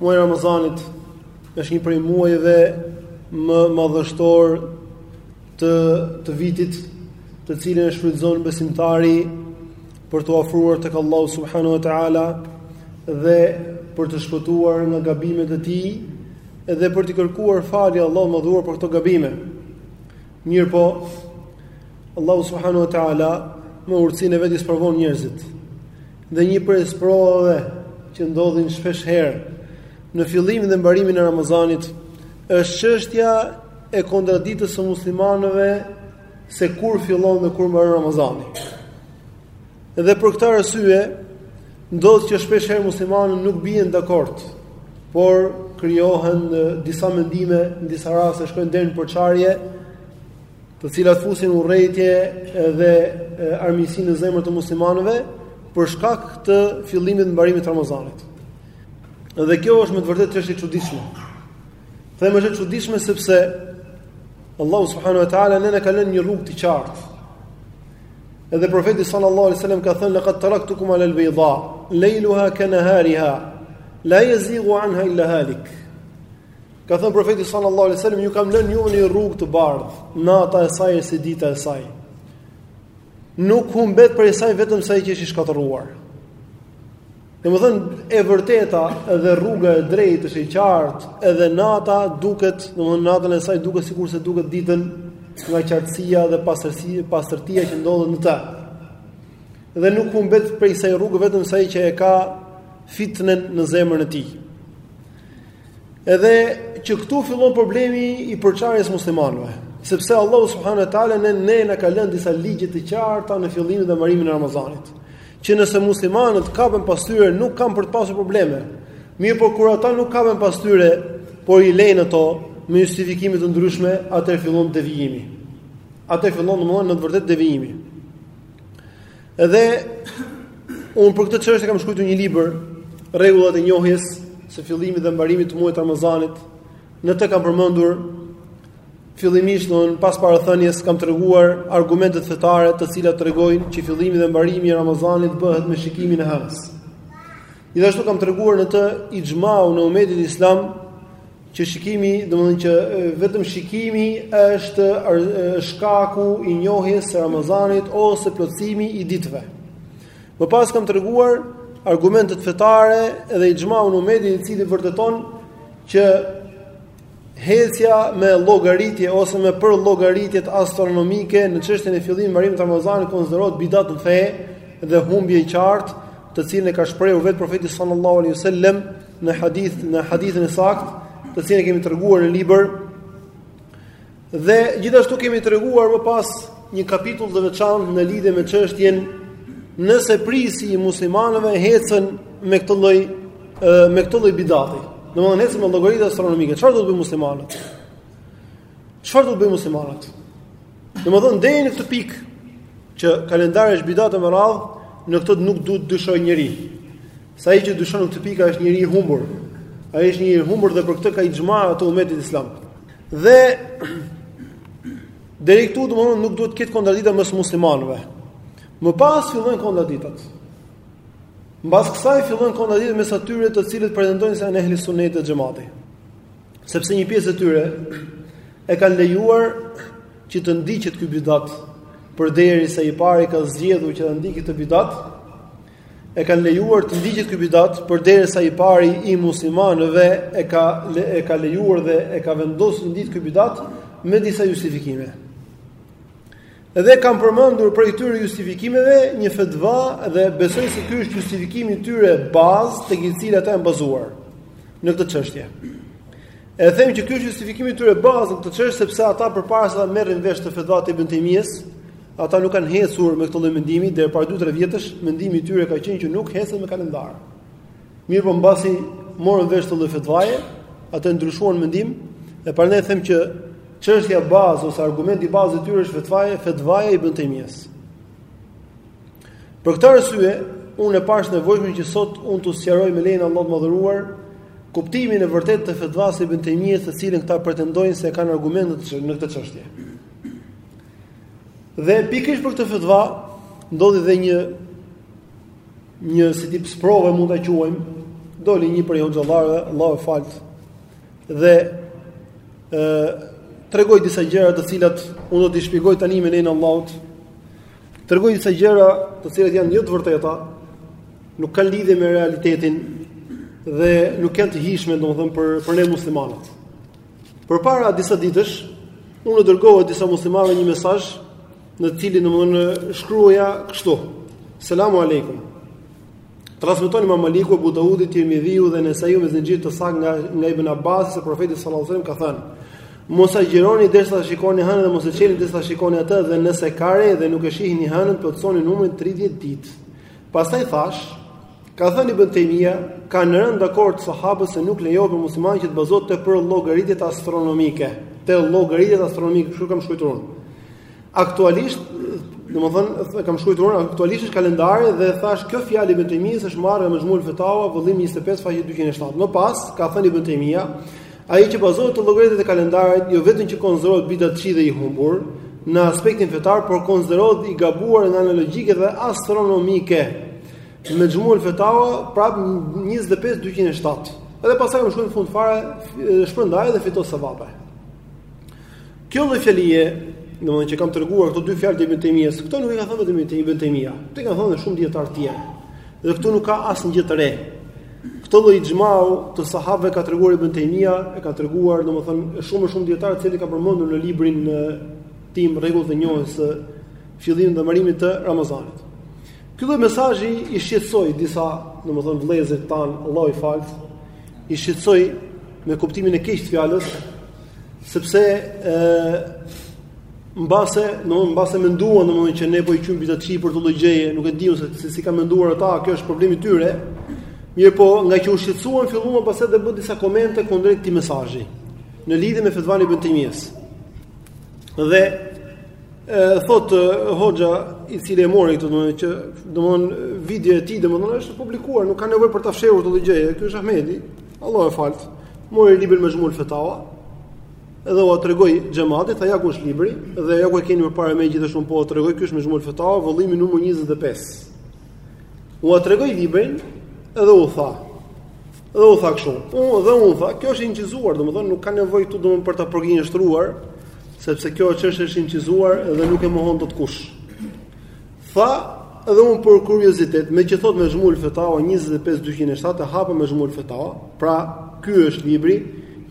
Muaji i Ramazanit është një prej muajve më madhështor të vitit, të cilin e shfrytëzon besimtari për t'u afruar tek Allahu subhanahu wa taala dhe për të shpëtuar nga gabimet e tij dhe për t'i kërkuar falje Allahut të madhëruar për këto gabime. Mirpo Allahu subhanahu wa taala me urtësinë e vet i sprovon njerëzit. Dhe një prej sprovave që ndodhin shpesh herë në fillimin dhe mbarimin e Ramazanit është çështja e kontradiktës së muslimanëve se kur fillon dhe kur mbaron Ramazani. Dhe për këtë arsye ndodh që shpesh herë muslimanët nuk bien dakord, por krijohen disa mendime, në disa raste shkojnë deri në përçarje të cilat fusin urrejtje dhe armiqësi në zemër të muslimanëve për shkak të fillimit dhe mbarimit të Ramazanit. Dhe kjo është me të vërtetë çështje e çuditshme. Them është e çuditshme sepse Allahu subhanahu wa taala ne na ka lënë një rrugë të qartë. Edhe profeti sallallahu alaihi wasallam ka thënë laqad taraktukum ala al-bayda, layluha ka nahariha, la yazigu anha illa halik. Ka thënë profeti sallallahu alaihi wasallam, ju kam lënë juve në rrugë të bardhë, nata e saj është si dita e saj. Nuk humbet prej saj vetëm se ai që është i shkatërruar. Domethënë e vërteta dhe rruga e drejtë është e qartë, edhe nata duket, domethënë natën e saj duket sikurse duket ditën nga qartësia dhe pastërsia, pastërtia që ndodhet në të. Dhe nuk humbet prej asaj rruge vetëm se ai që e ka fitnen në zemrën e tij. Edhe që këtu fillon problemi i përçarjes muslimanëve, sepse Allahu subhanahu wa taala ne na ka lënë disa ligje të qarta në fillimin dhe mbarimin e Ramazanit, që nëse muslimanët kapen pas tyre nuk kanë për të pasur probleme. Mirëpo kur ata nuk kapen pas tyre, por i lejnë ato me justifikime të ndryshme, atëherë fillon devijimi. Atëherë fillon domethënë në të vërtetë devijimi. Edhe unë për këtë çështje kam shkruar një libër, Rregullat e njohjes së fillimit dhe mbarimit të muajit të Ramazanit. Në të kam përmendur fillimisht në pas parathënies kam treguar argumentet fetare të cilat tregojnë që fillimi dhe mbarimi i Ramazanit bëhet me shikimin e hënës. Gjithashtu kam treguar në të ixhmaun e umetit islam Që shikimi, domethënë që vetëm shikimi është shkaku i njohjes së Ramazanit ose plotësimi i ditëve. Më pas kam treguar argumentet fetare dhe ixhmaun e umetit i cili vërteton që ecja me llogaritje ose me përllogaritjet astronomike në çështjen e fillimit mbarimit të Ramazanit konsiderohet bidat në fe dhe humbje e qartë, të cilën e ka shprehur vetë profeti sallallahu alaihi wasallam në hadith në hadithin e saktë, të cilin e kemi treguar në libër. Dhe gjithashtu kemi treguar më pas një kapitull të veçantë në lidhje me çështjen nëse prijësi i muslimanëve ecën me këtë lloj me këtë lloj bidati. Domthonë ecën me llogari astronomike. Çfarë do të bëjë muslimanët? Çfarë do të bëjë muslimanët? Domthonë deri në këtë pikë që kalendari është bidat, më radhë, në këtë nuk duhet të dyshojë njeri. Se ai që dyshon në këtë pikë është njeri i humbur. Ai është njeri i humbur dhe për këtë ka ixhma të umetit islam. Dhe, deri këtu do nuk duhet të ketë kontradikta mes muslimanëve. Më pas fillojnë kontradiktat. Mbas kësaj fillojnë kontradiktat mes atyre të cilët pretendojnë se janë ehli suneti dhe xhemati. Sepse një pjesë e tyre e kanë lejuar që të ndiqet ky bidat përderisa i pari ka zgjedhur që ta ndjekë këtë bidat e kanë lejuar të ndiqet ky bidat përderisa i pari i muslimanëve e ka le, e ka lejuar dhe e ka vendosur të ndiqet ky bidat me disa justifikime. Dhe kam përmendur prej këtyre justifikimeve një fetva dhe besoj se ky është justifikimi i tyre bazë tek i cili ata janë bazuar në këtë çështje. E them që ky është justifikimi i tyre bazë në këtë çështje sepse ata përpara se ta merrin vesh këtë fetva të Ibn Tejmijes, Ata nuk kanë ecur me këtë lloj mendimi deri para 2-3 vjetësh, mendimi i tyre ka qenë që nuk ecet me kalendar. Mirëpo mbasi morën vesh këtë lloj fetvaje, ata ndryshuan mendim, e prandaj them që çështja bazë ose argumenti bazë i tyre është fetvaja, fetvaja e Ibn Tejmijes. Për këtë arsye, unë e pashë të nevojshme që sot unë ta sqaroj me lejen e Allahut të madhëruar, kuptimin e vërtetë të fetvasë së Ibn Tejmijes të cilën këta pretendojnë se e kanë argument në këtë çështje. Dhe pikërisht për këtë fetva ndodhi dhe një një si tip sprove mund ta quajmë, doli një prej hoxhallarëve, Allahu e faltë. Dhe ë tregoi disa gjëra të cilat unë do t'i shpjegoj tani me lejen e Allahut. Tregoi disa gjëra të cilat janë jo të vërteta, nuk kanë lidhje me realitetin dhe nuk janë të hijshme domethënë për për ne muslimanët. Përpara disa ditësh, unë dërgova disa muslimanëve një mesazh në të cilin domthonë shkruaja kështu: Selamu alejkum. Transmeton Imam Maliku, Abu Daudi, Tirmidhiu dhe Nesaiu me zinxhir të saktë nga nga Ibn Abbasi se profeti sallallahu alajhi wasallam ka thënë: Mos agjëroni derisa ta shikoni hënën dhe mos e çelni derisa ta shikoni atë dhe nëse ka re dhe nuk e shihni hënën, plotësoni numrin 30 ditë. Pastaj thashë, Ka thënë Ibn Tejmija, kanë rënë dakord sahabët se nuk lejohet për muslimanin që të bazohet tek përllogaritjet astronomike, te llogaritjet astronomike, kështu kam shkruar unë. Aktualisht, domethënë kam shkruar unë, aktualisht është kalendari dhe thashë kjo fjalë e Ibn Tejmijes është marrë nga Mexhmul Fetaua, vëllimi 25 faqe 207. Më pas ka thënë Ibn Tejmija, ai që bazohet te llogaritjet e kalendarit, jo vetëm që konsiderohet bidatçi dhe i humbur, në aspektin fetar, por konsiderohet i gabuar nga ana logjike dhe astronomike. Mexhmu el Fetaua prap 25 207. Edhe pastaj kam shkruar në fund fare shpërndaje dhe fito sevape. Kjo lloj fjalie, domethënë që kam treguar këto dy fjalë të Ibn Tejmijes, këto nuk i ka thënë vetëm Ibn Tejmija. Këto i kanë thënë shumë dijetarë të tjerë. Dhe këtu nuk ka asnjë gjë të re. Këtë lloj ixhmai të sahabëve e ka treguar Ibn Tejmija, e kanë treguar domethënë shumë shumë dijetarë të cilët i kam përmendur në librin tim rregullat e njohjes së fillimit dhe mbarimit të Ramazanit. Ky lloj mesazhi i shqetësoi disa, domethënë vëllezër tanë, Allahu i faltë, i shqetësoi me kuptimin e keq të fjalës, sepse ë mbase, domethënë mbase menduan domethënë që ne po i quajmë bidatçi për këtë lloj gjëje, nuk e di unë se si, si kanë menduar ata, ky është problemi i tyre. Mirëpo, ngaqë u shqetësuan filluan pastaj të bëjnë disa komente kundrejt këtij mesazhi në lidhje me fetvanë e Ibn Tejmijes. Dhe E thotë hoxha i cili e mori këtë domethënë që domethënë videoja e tij domethënë është publikuar, nuk ka nevojë për ta fshehur këtë gjë. Ky është Ahmedi. Allahu e faltë. Mori librin Mexhmul Fetaua. Edhe ua tregoi xhematit, tha ja ku është libri dhe ja ku e keni përpara me gisht po jua tregoj ky është Mexhmul Fetaua, vëllimi numër 25. Ua tregoi librin edhe u tha, Dhe u tha kështu. U dhe u tha, kjo është incizuar, domethënë nuk ka nevojë këtu domethënë për ta përgënjeshtruar, Sepse kjo çështje është incizuar dhe nuk e mohon dot kush. Tha edhe unë për kuriozitet, meqë thotë Mexhmul Fetaua 25207 e hapa Mexhmul Fetaua, pra ky është libri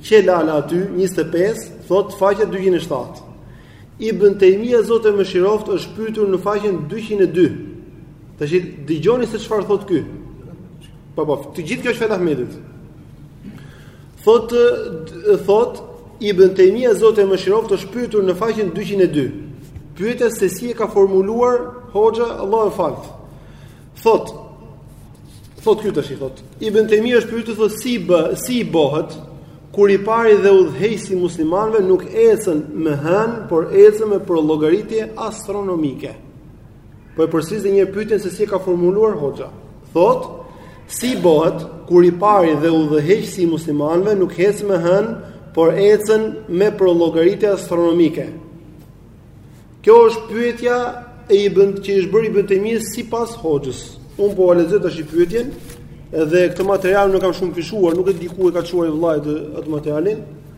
që la la aty 25, thotë faqja 207. Ibn Tejmija Zoti e mëshiroftë është pyetur në faqen 202. Tash dëgjoni se çfarë thotë ky. Po po, e gjithë kjo është fjalë e Ahmedit. Thotë thotë Ibn Tejmija Zoti e mëshiroftë është pyetur në faqen 202. Pyetja se si e ka formuluar Hoxha Allahu e faltë. Thotë thotë ky tashi thotë Ibn Tejmija është pyetur thotë si bë, si i bëhet kur i pari dhe udhëheqësi i muslimanëve nuk ecën me hënë, por ecën me përllogaritje astronomike. Po e përsëris dhe një herë pyetjen se si e ka formuluar Hoxha. Thotë, si bëhet kur i pari dhe udhëheqësi i muslimanëve nuk ec me hënë, por ecën me përllogaritje astronomike. Kjo është pyetja e Ibn që i është bërë Ibn Taymijes sipas hoxhës. Unë po e lexoj tashti pyetjen, edhe këtë material nuk kam shumë fshehur, nuk e di ku e ka çuar i vëllai atë materialin,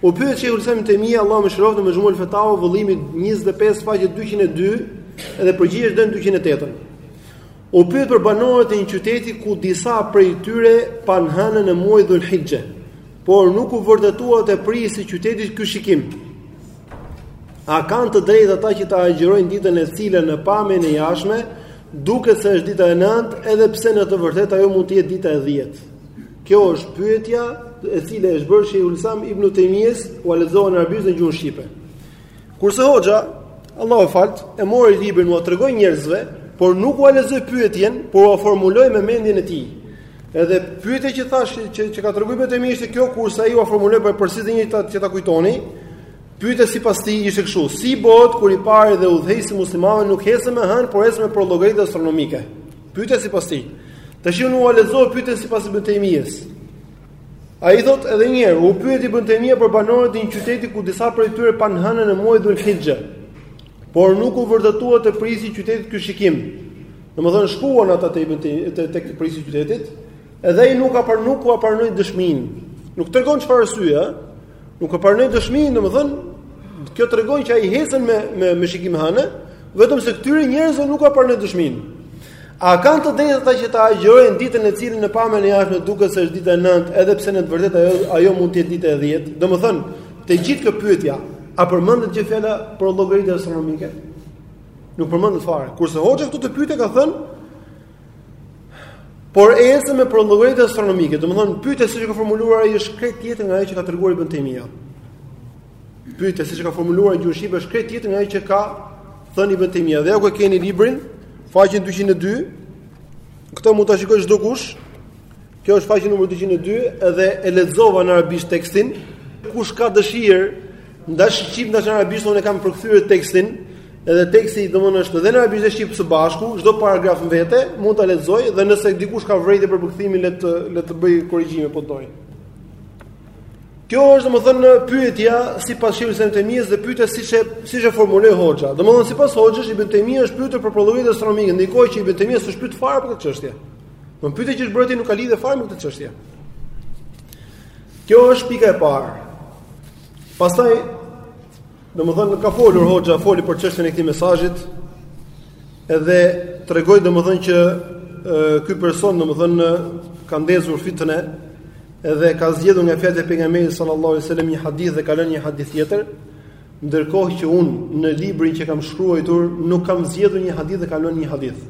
U pyet Sheikhul Islam Ibn Taymija, Allahu e mëshiroftë në Majmu al-Fatawa, vëllimi 25 faqe 202 dhe përgjigja është deri në 208. U pyet për banorët e një qyteti ku disa prej tyre panë hënën e muajit Dhul Hijja, por nuk u vërtetua te prijësi i qytetit ky shikim. A kanë të drejtë ata që ta agjërojnë ditën e cila në pamjen e jashtme duket se është dita e 9, edhe pse në të vërtetë ajo mund të jetë dita e 10. Kjo është pyetja e cila i është bërë Sheikhul Islam Ibn Taymijes, ua lexova në arabisht dhe në gjuhën shqipe. Kurse hoxha, Allahu e faltë, e mori librin ua tregoi njerëzve, por nuk ua lexoi pyetjen, por ua formuloi me mendjen e tij. Edhe pyetja që thashë që që ka treguar Ibn Taymija ishte kjo kurse ai ua formuloi po e përsëris edhe një herë që ta kujtoni. Pyetja sipas tij ishte kështu: Si bëhet kur i pari dhe udhëheqësi i muslimanëve nuk hec me hënë, por hec me përllogaritje astronomike? Pyetja sipas tij. Tash unë ua lexoj pyetjen sipas Ibn Taymijes. Ai thotë edhe një herë, u pyet Ibn Taymija për banorët e një qyteti ku disa prej tyre panë hënën e muajit Dhul Hijja. Por nuk u vërtetua te prijësi i qytetit ky shikim. Domethënë shkuan ata te Ibn te tek prijësi i qytetit, edhe ai nuk ua pa nuk ua pranoi dëshminë. Nuk tregon çfarë arsye, Nuk ua pranoi dëshminë, domethënë, kjo tregon që ai hecën me me me shikim hane, vetëm se këtyre njerëzve nuk ua pranoi dëshminë. A kanë të drejtë ata që ta agjërojnë ditën e cila në pamjen e jashtme duket se është dita e 9, edhe pse në të vërtetë ajo ajo mund të jetë dita e 10. Domethënë, te gjithë kjo pyetja, a përmendet gjë fjala përllogaritje astronomike? Nuk përmendet fare. Kurse hoxha këtu te pyetja ka thënë Por e ecën me përllogaritje astronomike, domethënë pyetja siç e ka formuluar ai është krejt tjetër nga ajo që ka treguar Ibn Taymija. Pyetja siç e ka formuluar në gjuhë shqipe është krejt tjetër nga ajo që ka thënë Ibn Taymija. Dhe ja ku e keni librin, faqen 202. Këtë mund ta shikojë çdokush. Kjo është faqja numër 202 dhe e lexova në arabisht tekstin. Kush ka dëshirë ndash shqip ndash arabisht unë e kam përkthyer tekstin, edhe teksti domthonë është edhe në arabisht dhe shqip së bashku, çdo paragraf në vete mund ta lexojë dhe nëse dikush ka vërejtje për përkthimin le të le të bëjë korrigjime po doj. Kjo është domthonë pyetja sipas shejh Ibn Temijës dhe pyetja siç e siç e formuloi Hoxha. Domthonë sipas Hoxhës Ibn Temija është pyetur për përllogaritje astronomike, ndërkohë që Ibn Temija s'është pyetur fare për këtë çështje. Më po pyetja që është bërë tani nuk ka lidhje fare me këtë çështje. Kjo është pika e parë. Pastaj, domethënë ka folur hoxha, foli për çështjen e këtij mesazhit. Edhe tregoi domethënë që ky person domethënë ka ndezur fitne edhe ka zgjedhur nga fjalët e pejgamberit sallallahu alajhi wasallam një hadith dhe ka lënë një hadith tjetër. Ndërkohë që unë në librin që kam shkruajtur nuk kam zgjedhur një hadith dhe kam lënë një hadith.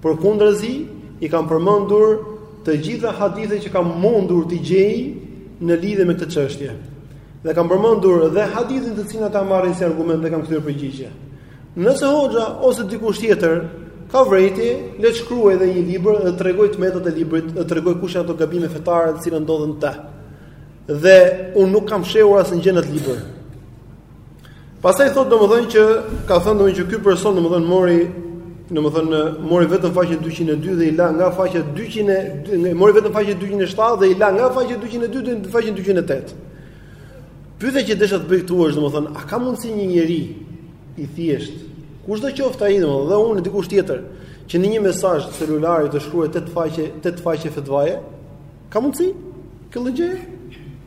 Përkundrazi, i kam përmendur të gjitha hadithet që kam mundur të gjej në lidhje me këtë çështje. Dhe kam përmendur dhe hadithin të cilin ata marrin si argument dhe kam kthyer përgjigje. Nëse hoxha ose dikush tjetër ka vërejtje, le të shkruajë dhe një libër dhe të tregojë të metat e librit, dhe të tregojë kush janë ato gabime fetare të cilat ndodhen te. Dhe unë nuk kam fshehur asnjë gjë në atë libër. Pastaj thotë domethënë që ka thënë domethënë që ky person domethënë mori domethënë mori vetëm faqen 202 dhe i la nga faqja 200 mori vetëm faqen 207 dhe i la nga faqja 202 deri në faqen 208. Pyetja që desha të bëj këtu është domethënë a ka mundësi një njeri i thjeshtë kushdo qoftë ai domethënë dhe unë dikush tjetër që në një mesazh celulari të shkruajë tetë faqe, tetë faqe fetvaje, Ka mundësi? Kjo lloj gjëje?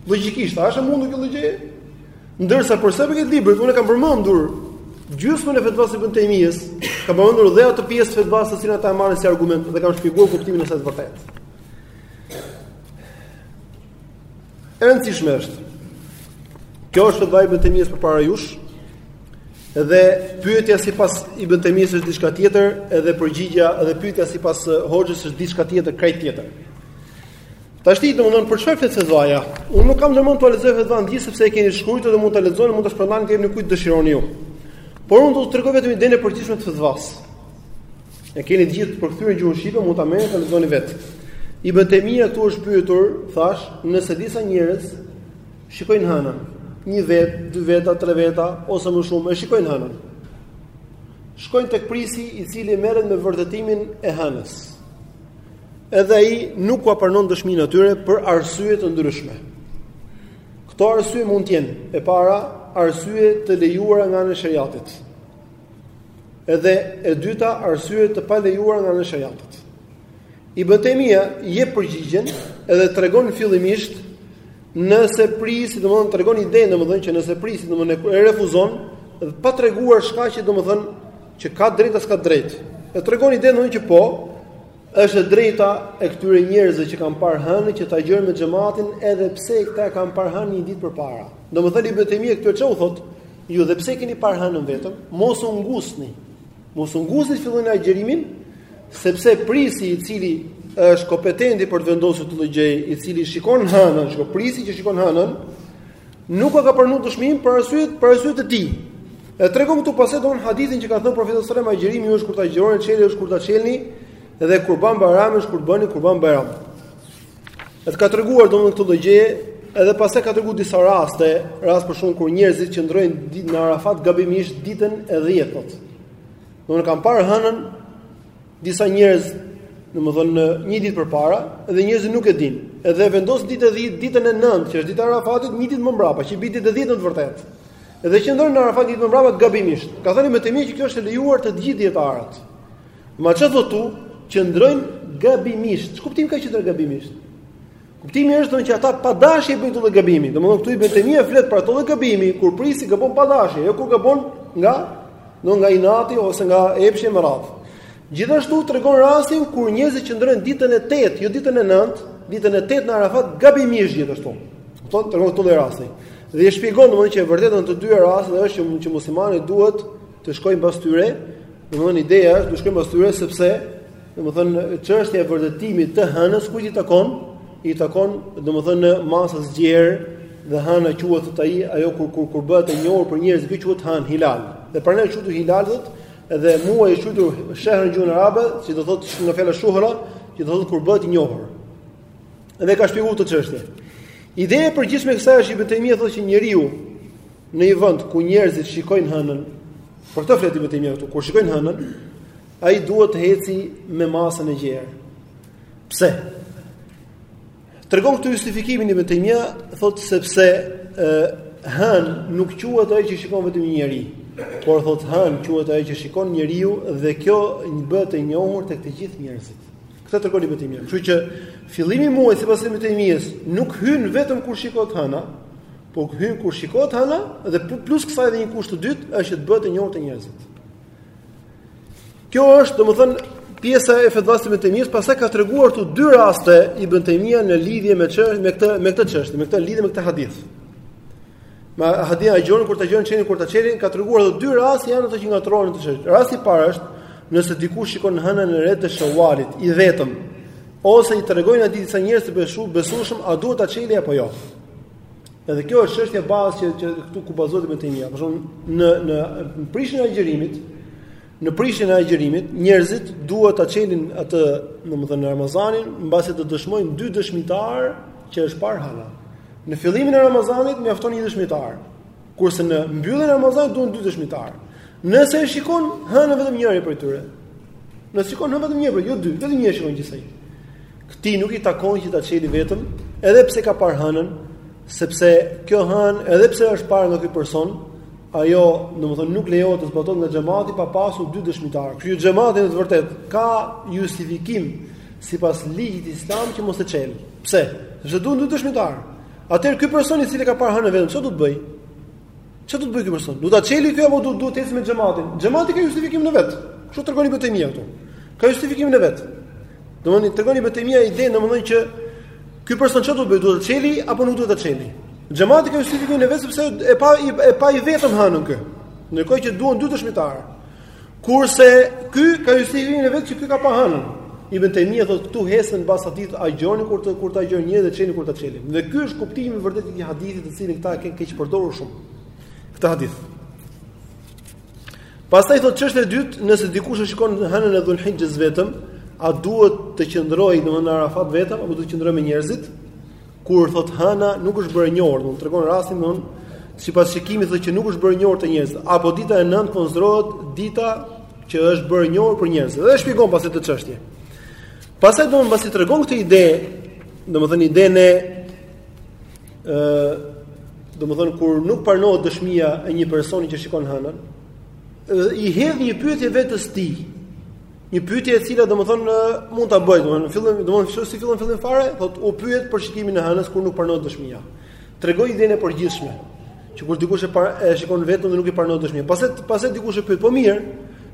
Logjikisht, a është e mundur kjo lloj gjëje? Ndërsa për sa i përket librit, unë kam përmendur gjysmën e fetvasë së Ibn Tejmijes, kam përmendur dhe atë pjesë të fetvasë të cilën ata e marrin si argument dhe kam shpjeguar kuptimin e saj të vërtetë. E rëndësishme është. Kjo është fetvaja e Ibn Tejmijes përpara jush. Dhe pyetja sipas Ibn Tejmijes është diçka tjetër, edhe përgjigja edhe pyetja sipas Hoxhës është diçka tjetër, krejt tjetër. Tashti domthon për çfarë flet fetvaja? Unë nuk kam ndërmend t'ua lexoj fetvanë të gjithë sepse e keni shkruar dhe mund ta lexoni, mund ta shpërndani t'ia jepni kujt dëshironi ju. Por unë do të tregoj vetëm idenë e përgjithshme të fetvasë. E keni të gjithë përkthyer në gjuhën shqipe, mund ta merrni ta lexoni vetë. Ibn Tejmija këtu është pyetur, thashë, nëse disa njerëz Shikojnë hënën. Një vetë, dy veta, tre veta ose më shumë e shikojnë hënën. Shkojnë tek prijësi i cili merret me vërtetimin e hënës. Edhe ai nuk ua pranon dëshminë atyre për arsye të ndryshme. Këto arsye mund të jenë e para arsye të lejuara nga ana e sheriatit. Edhe e dyta arsye të palejuara nga ana e sheriatit. Ibn Tejmija jep përgjigjen edhe tregon fillimisht Nëse prijësi, domethënë tregon idenë domethënë që nëse prijësi domethënë e refuzon, pa treguar shkaqe domethënë që ka të drejtë a s'ka të drejtë. E tregon idenë domethënë që po është e drejta e këtyre njerëzve që kanë parë hënë që të agjërojnë me xhamatin edhe pse këta e kanë parë hënën një ditë përpara. Domethënë Ibn Tejmija këtyre ça u thotë, ju dhe pse keni parë hënën vetëm, mos u ngutni. Mos u ngusni filloni agjërimin, sepse prijësi i cili është kompetenti për të vendosur këtë gjë, i cili shikon hënën, shikon prijësi që shikon hënën, nuk ka pranuar dëshminë për arsye për arsyet e tij. E tregon këtu pas domethënë hadithin që ka thënë profeti sallallahu alajhi wasallam agjërimi është kur të agjëroni çelja është kur ta çelni dhe kurban bajram është kur bëni kurban bajram. Edhe ka treguar domethënë këtë lloj gjëje, edhe pastaj ka treguar disa raste, rast për shembull kur njerëzit qëndrojnë ditën në Arafat gabimisht ditën e 10 thotë. Domethënë kanë parë hënën disa njerëz, domethënë një ditë përpara dhe njerëzit nuk e dinë. Edhe vendos ditën e 10, ditën e 9, që është dita e Arafatit, një ditë më mbrapa, që bie dita e 10 në të vërtetë. Edhe qëndrojnë në Arafat ditë më mbrapa gabimisht. Ka thënë Ibn Taymija që kjo është e lejuar të gjithë dijetarët. Ma ç'thotë këtu, qëndrojnë gabimisht. Ç'kuptim ka qëndrojnë gabimisht? Kuptimi është domethënë që ata pa dashje bëjnë këtë gabim. Domethënë këtu Ibn Taymija flet për atë lloj gabimi, kur prijësi gabon pa dashje, jo kur gabon nga do nga inati ose nga epshi e me radhë. Gjithashtu tregon rastin kur njerëzit qëndrojnë ditën e 8, jo ditën e 9, ditën e 8 në Arafat gabimisht gjithashtu. Kupton? Tregon këtu dy raste. Dhe e shpjegon domethënë që e vërteta në të dy rastet është që, që muslimani duhet Të shkojë pas tyre, domethënë ideja është të shkojë pas tyre sepse domethënë çështja e vërtetimit të hënës kujt i takon? I takon domethënë masës së gjerë dhe hëna quhet të ai ajo kur kur kur bëhet e njohur për njerëzit që quhet hënë hilal. Dhe prandaj quhet hilal dhe muaji quhet shehr në gjuhën arabe, si do thotë nga fjala shuhra, që do thotë kur bëhet i njohur. Dhe ka shpjeguar këtë çështje. Ideja e përgjithshme e kësaj është Ibn Taymija thotë që njeriu në një vend ku njerëzit shikojnë hënën, për këtë flet Ibn Taymija këtu, kur shikojnë hënën, ai duhet të heci me masën e gjerë. Pse? Tregon këtu justifikimin Ibn Taymija, thotë sepse ë hënë nuk quhet ajo që shikon vetëm një njeri, por thotë hënë quhet ajo që shikon njeriu dhe kjo gjë bëhet e njohur tek të gjithë njerëzit. Këtë tregon Ibn Taymija. Kështu që fillimi i muajit sipas Ibn Taymijës nuk hyn vetëm kur shikohet hëna, Po hyn kur shikohet hëna dhe plus kësaj dhe një kusht i dytë është që të bëhet e njohur te njerëzit. Kjo është, domethënë, pjesa e fetvasë së Ibn Taymijës, pastaj ka treguar këtu dy raste Ibn Taymija në lidhje me çështjen me këtë me këtë çështje, me këtë lidhje me këtë hadith. Ma hadith agjëroni kur të agjëroni çelni kur ta çelni ka treguar edhe dy raste janë ato që ngatrohen te çështja. Rasti i parë është nëse dikush shikon hënën e re të shawalit i vetëm ose i tregojnë atij disa njerëz të besueshëm, a duhet ta çelë apo jo? Edhe kjo është çështje bazë që, që këtu ku bazohet Ibn Temia. Për shembull, në në prishjen e agjërimit, në prishjen e agjërimit, njerëzit duhet ta çelin atë, domethënë Ramazanin, mbasi të dëshmojnë dy dëshmitarë që është parë hëna. Në fillimin e Ramazanit mjafton një dëshmitar, kurse në mbylljen e Ramazanit duhen dy dëshmitarë. Nëse e shikon, hënë vetëm njëri prej tyre. Nëse shikon hënë vetëm njëri, jo dy, vetëm njëri shikon gjithsej. Këtij nuk i takon që ta çeli vetëm, edhe pse ka parë hënën, sepse kjo hënë, edhe pse është parë nga ky person, ajo, domethënë nuk lejohet të zbatohet nga xhamati pa pasur dy dëshmitar. Kështu që xhamati në të vërtetë ka justifikim sipas ligjit islam që mos e çel. Pse? Sepse duhen dy dëshmitar. Atëherë ky person i cili ka parë hënën vetëm, çfarë do të bëjë? Çfarë do të bëj ky person? Duhet ta çeli ky apo duhet të ecë me xhamatin? Xhamati ka justifikimin e vet. Kështu tregon Ibn Temia këtu. Ka justifikimin e vet. Domthonë tregon Ibn Temia idenë domthonë që ky person çfarë do të bëj? Duhet ta çeli apo nuk duhet ta çeli? Xhamati ka justifikimin e vet sepse e pa e pa i vetëm hënën ky. Ndërkohë që duhen dy dëshmitarë. Kurse ky ka justifikimin e vet që ky ka pa hënën. Ibn Temia thotë këtu ecën mbas hadithit agjëroni kur të kur të agjërojnë dhe çeleni kur ta çelin. Dhe ky është kuptimi i vërtetë i këtij hadithi të cilin këta e kanë keqpërdorur shumë. Këtë hadith. Pastaj thotë çështja e dytë, nëse dikush e shikon hënën e Dhulhixhes vetëm, a duhet të qëndrojë domthonë në Arafat vetëm apo duhet të qëndrojë me njerëzit? Kur thotë hëna nuk është bërë e njohur, domthonë tregon rastin domthonë sipas shikimit thotë që nuk është bërë e njohur te njerëzit, apo dita e 9 konsiderohet dita që është bërë e njohur për njerëzit. Dhe e shpjegon pastaj këtë çështje. Pastaj domthonë pasi tregon këtë ide, domethënë idenë e ë domethënë kur nuk pranohet dëshmia e një personi që shikon hënën, i hedh një pyetje vetes tij. Një pyetje e cila domethënë mund ta bëj, domethënë në fillim, domethënë çu si fillon fillim fare, thot u pyet për shikimin e hënës kur nuk pranohet dëshmia. Tregoi idenë e përgjithshme, që kur dikush e, par, e shikon vetëm dhe nuk i pranohet dëshmia. Pastaj pastaj dikush e pyet, po mirë,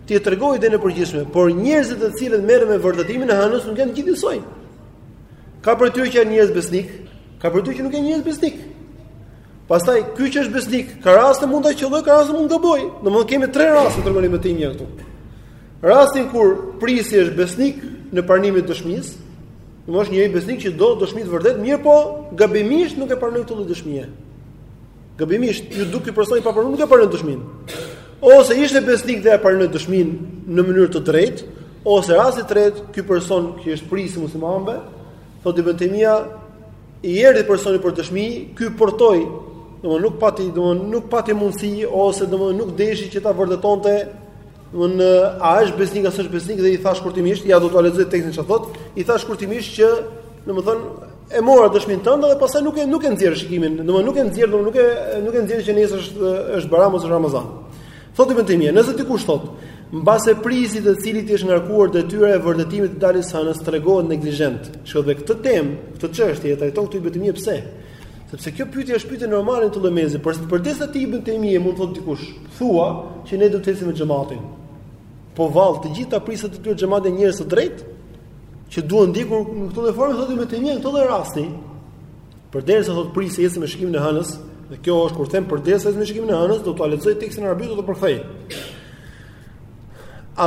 ti e tregove idenë e përgjithshme, por njerëzit të cilët merren me vërtetimin e hënës nuk janë gjithë njësoj. Ka prej tyre që janë njerëz besnik, ka prej tyre që nuk janë njerëz besnik. Pastaj ky që është besnik, ka raste mund ta qelloj, ka raste mund të gaboj. Domethënë kemi tre raste tregon Ibn Temia këtu. Rastin kur prijësi është besnik në pranimin e dëshmisë, domthonë është njeri besnik që do dëshmi të vërtet, mirëpo gabimisht nuk e pranoi këtë dëshmi. Gabimisht iu duk ky personi i papranuar nuk e pranon dëshmin. Ose ishte besnik dhe e pranon dëshmin në mënyrë të drejtë, ose rasti i tretë, ky person që është prijësi i muslimanëve, thotë Ibn Temia, i erdhi personi për dëshmi, ky përtoi, domthonë nuk pati, domthonë nuk pati mundësi ose domthonë nuk deshi që ta vërtetonte Unë a është besnik apo është besnik dhe i tha shkurtimisht, ja do t'ua lexoj tekstin çfarë thot, i tha shkurtimisht që, domethënë, e mora dëshmin tënd dhe pastaj nuk e nuk e nxjerr shikimin, domethënë nuk e nxjerr, domethënë nuk e nuk e nxjerr që nesër është është Bajram ose Ramazan. Thotë Ibn Taymije, nëse dikush thot, mbase prisi të cilit i është ngarkuar detyra e vërtetimit të daljes së hënës tregohet neglizhent. Shih edhe këtë temë, këtë çështje e trajton këtu Ibn Taymije pse? Sepse kjo pyetje është pyetje normale në Tullëmezi, por përderisa ti Ibn Taymije mund të thotë dikush, thua që ne do të ecim me xhamatin. Po vallë, të gjithë prisat të atij xhamati njerëz të drejtë që duan ndjekur në këtë formë thotë Ibn Taymije në këtë rasti. Përderisa thotë prisi ecim me shikimin e hënës, dhe kjo është kur them përderisa ecim me shikimin e hënës, do t'ua lexoj tekstin arabisht do të përkthej.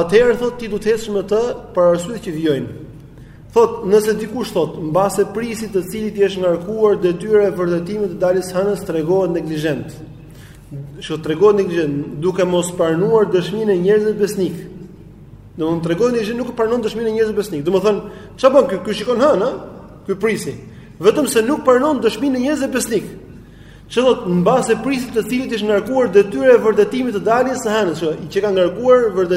Atëherë thotë ti duhet të ecësh me të për arsyet që vijojnë. Thot, nëse dikush thot, mbase prisi të cilit i është ngarkuar detyra e vërtetimit të daljes hënës tregohet neglizhent. Që tregohet neglizhent, duke mos pranuar dëshminë e njerëzve besnik. Domethënë tregohet neglizhent nuk pranon dëshminë e njerëzve besnik. Domethënë, çfarë bën ky? Ky shikon hënë, ky prisi. Vetëm se nuk pranon dëshminë e njerëzve besnik. Shih, thotë mbase prisi të cilit i është ngarkuar detyra e vërtetimit të daljes së hënës, që, që ka ngarkuar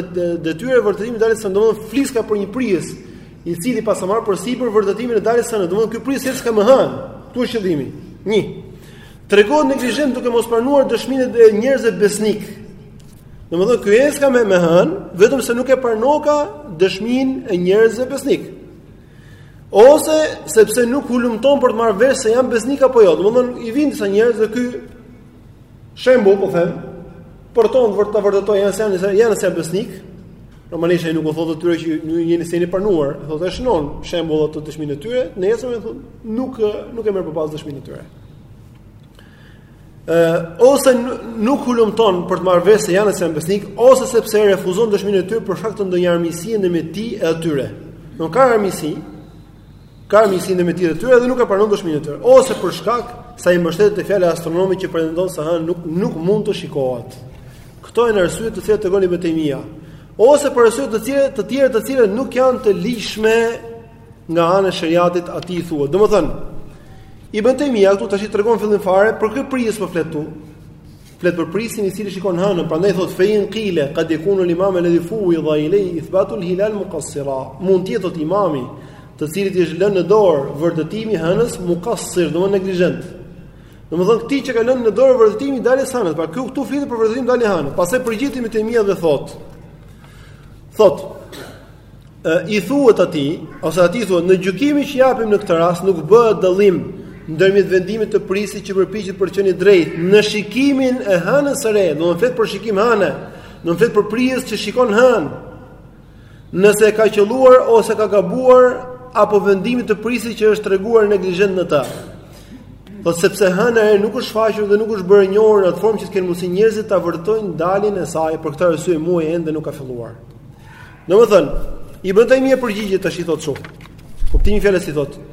detyra e vërtetimit të daljes së domthonë fliska për një prijës, i cili paska marr përsipër vërtetimin e daljes së hënës, domthonë ky prijës ecka me hën. Ktu është qëllimi. 1. Tregohet neglizhent duke mos pranuar dëshminë e njerëzve besnik. Domthonë ky ecka me hën, vetëm se nuk e pranoka dëshminë e njerëzve besnik. Ose sepse nuk hulumton për të marrë vesh se janë besnik apo jo. Domthonë i vin disa njerëz dhe ky shembull po them, përton ta vërtetojë janë a s'janë besnik. Normalisht ai nuk u thotë atyre që ju jeni s'jeni pranuar, thotë e shënon shembull atë dëshminë e tyre, nesër domthonë nuk nuk e merr për bazë dëshminë e tyre. ose nuk hulumton për të marrë vesh se janë a s'janë besnik ose sepse refuzon dëshminë e tyre për shkak të ndonjë armiqësie ndërmjet tij e atyre. Domethënë ka armiqësi, ka armiqësi në mes tij e atyre dhe nuk e pranon dëshminë e tyre, ose për shkak se ai mbështetet te fjala e astronomit që pretendon se hënë nuk nuk mund të shikohet. Këto janë arsyet të cilat tregon Ibn Taymija, ose për arsye të cilat të tjera të cilat nuk janë të ligjshme nga ana e shariatit atij i thuhet. Domethën Ibn Taymija këtu tash i tregon fillim fare për kë prijës po flet ktu. Flet për prisin i cili shikon hënën, prandaj thot fein qile qad yakunu al-imam alladhi fuwida ilayhi ithbatu al-hilal muqassira. Mund të jetë imami, të cilit i është lënë në dorë vërtetimi hënës muqassir, domethën neglizhent. Domethën atij që i ka lënë në dorë vërtetimi daljes hënës, pra këtu këtu flitet për vërtetim dalë hënë. Pastaj përgjigjet Ibn Taymija dhe thot. Thot, I thuhet atij, ose atij i thuhet, në gjykimin që japim në këtë rast nuk bëhet dallim ndërmjet vendimit të prisit që përpiqet për të qenë i drejtë në shikimin e hënës së re, domethënë flet për shikim hëne, domethënë flet për prijës që shikon hënë. Nëse ka qëlluar ose ka gabuar apo vendimit të prisit që është treguar neglizhent në të. Po sepse hëna e nuk është shfaqur dhe nuk është bërë e njohur në atë formë që të kenë mundësi njerëzit ta vërtetojnë daljen e saj, për këtë arsye muaji ende nuk ka filluar. Domethënë, Ibn Taymija përgjigjet tashi thotë kshu. Kuptimi i fjalës tij thotë.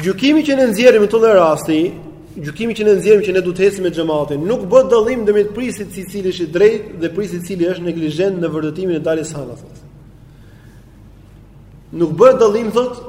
Gjykimi që ne nxjerrim këtë lloj rasti, gjykimi që ne nxjerrim që ne duhet të ecim me xhematin, nuk bëhet dallim ndërmjet prisit i cili është i drejtë dhe prisit i cili është neglizhent në vërtetimin e daljes së hanës. Nuk bëhet dallim thotë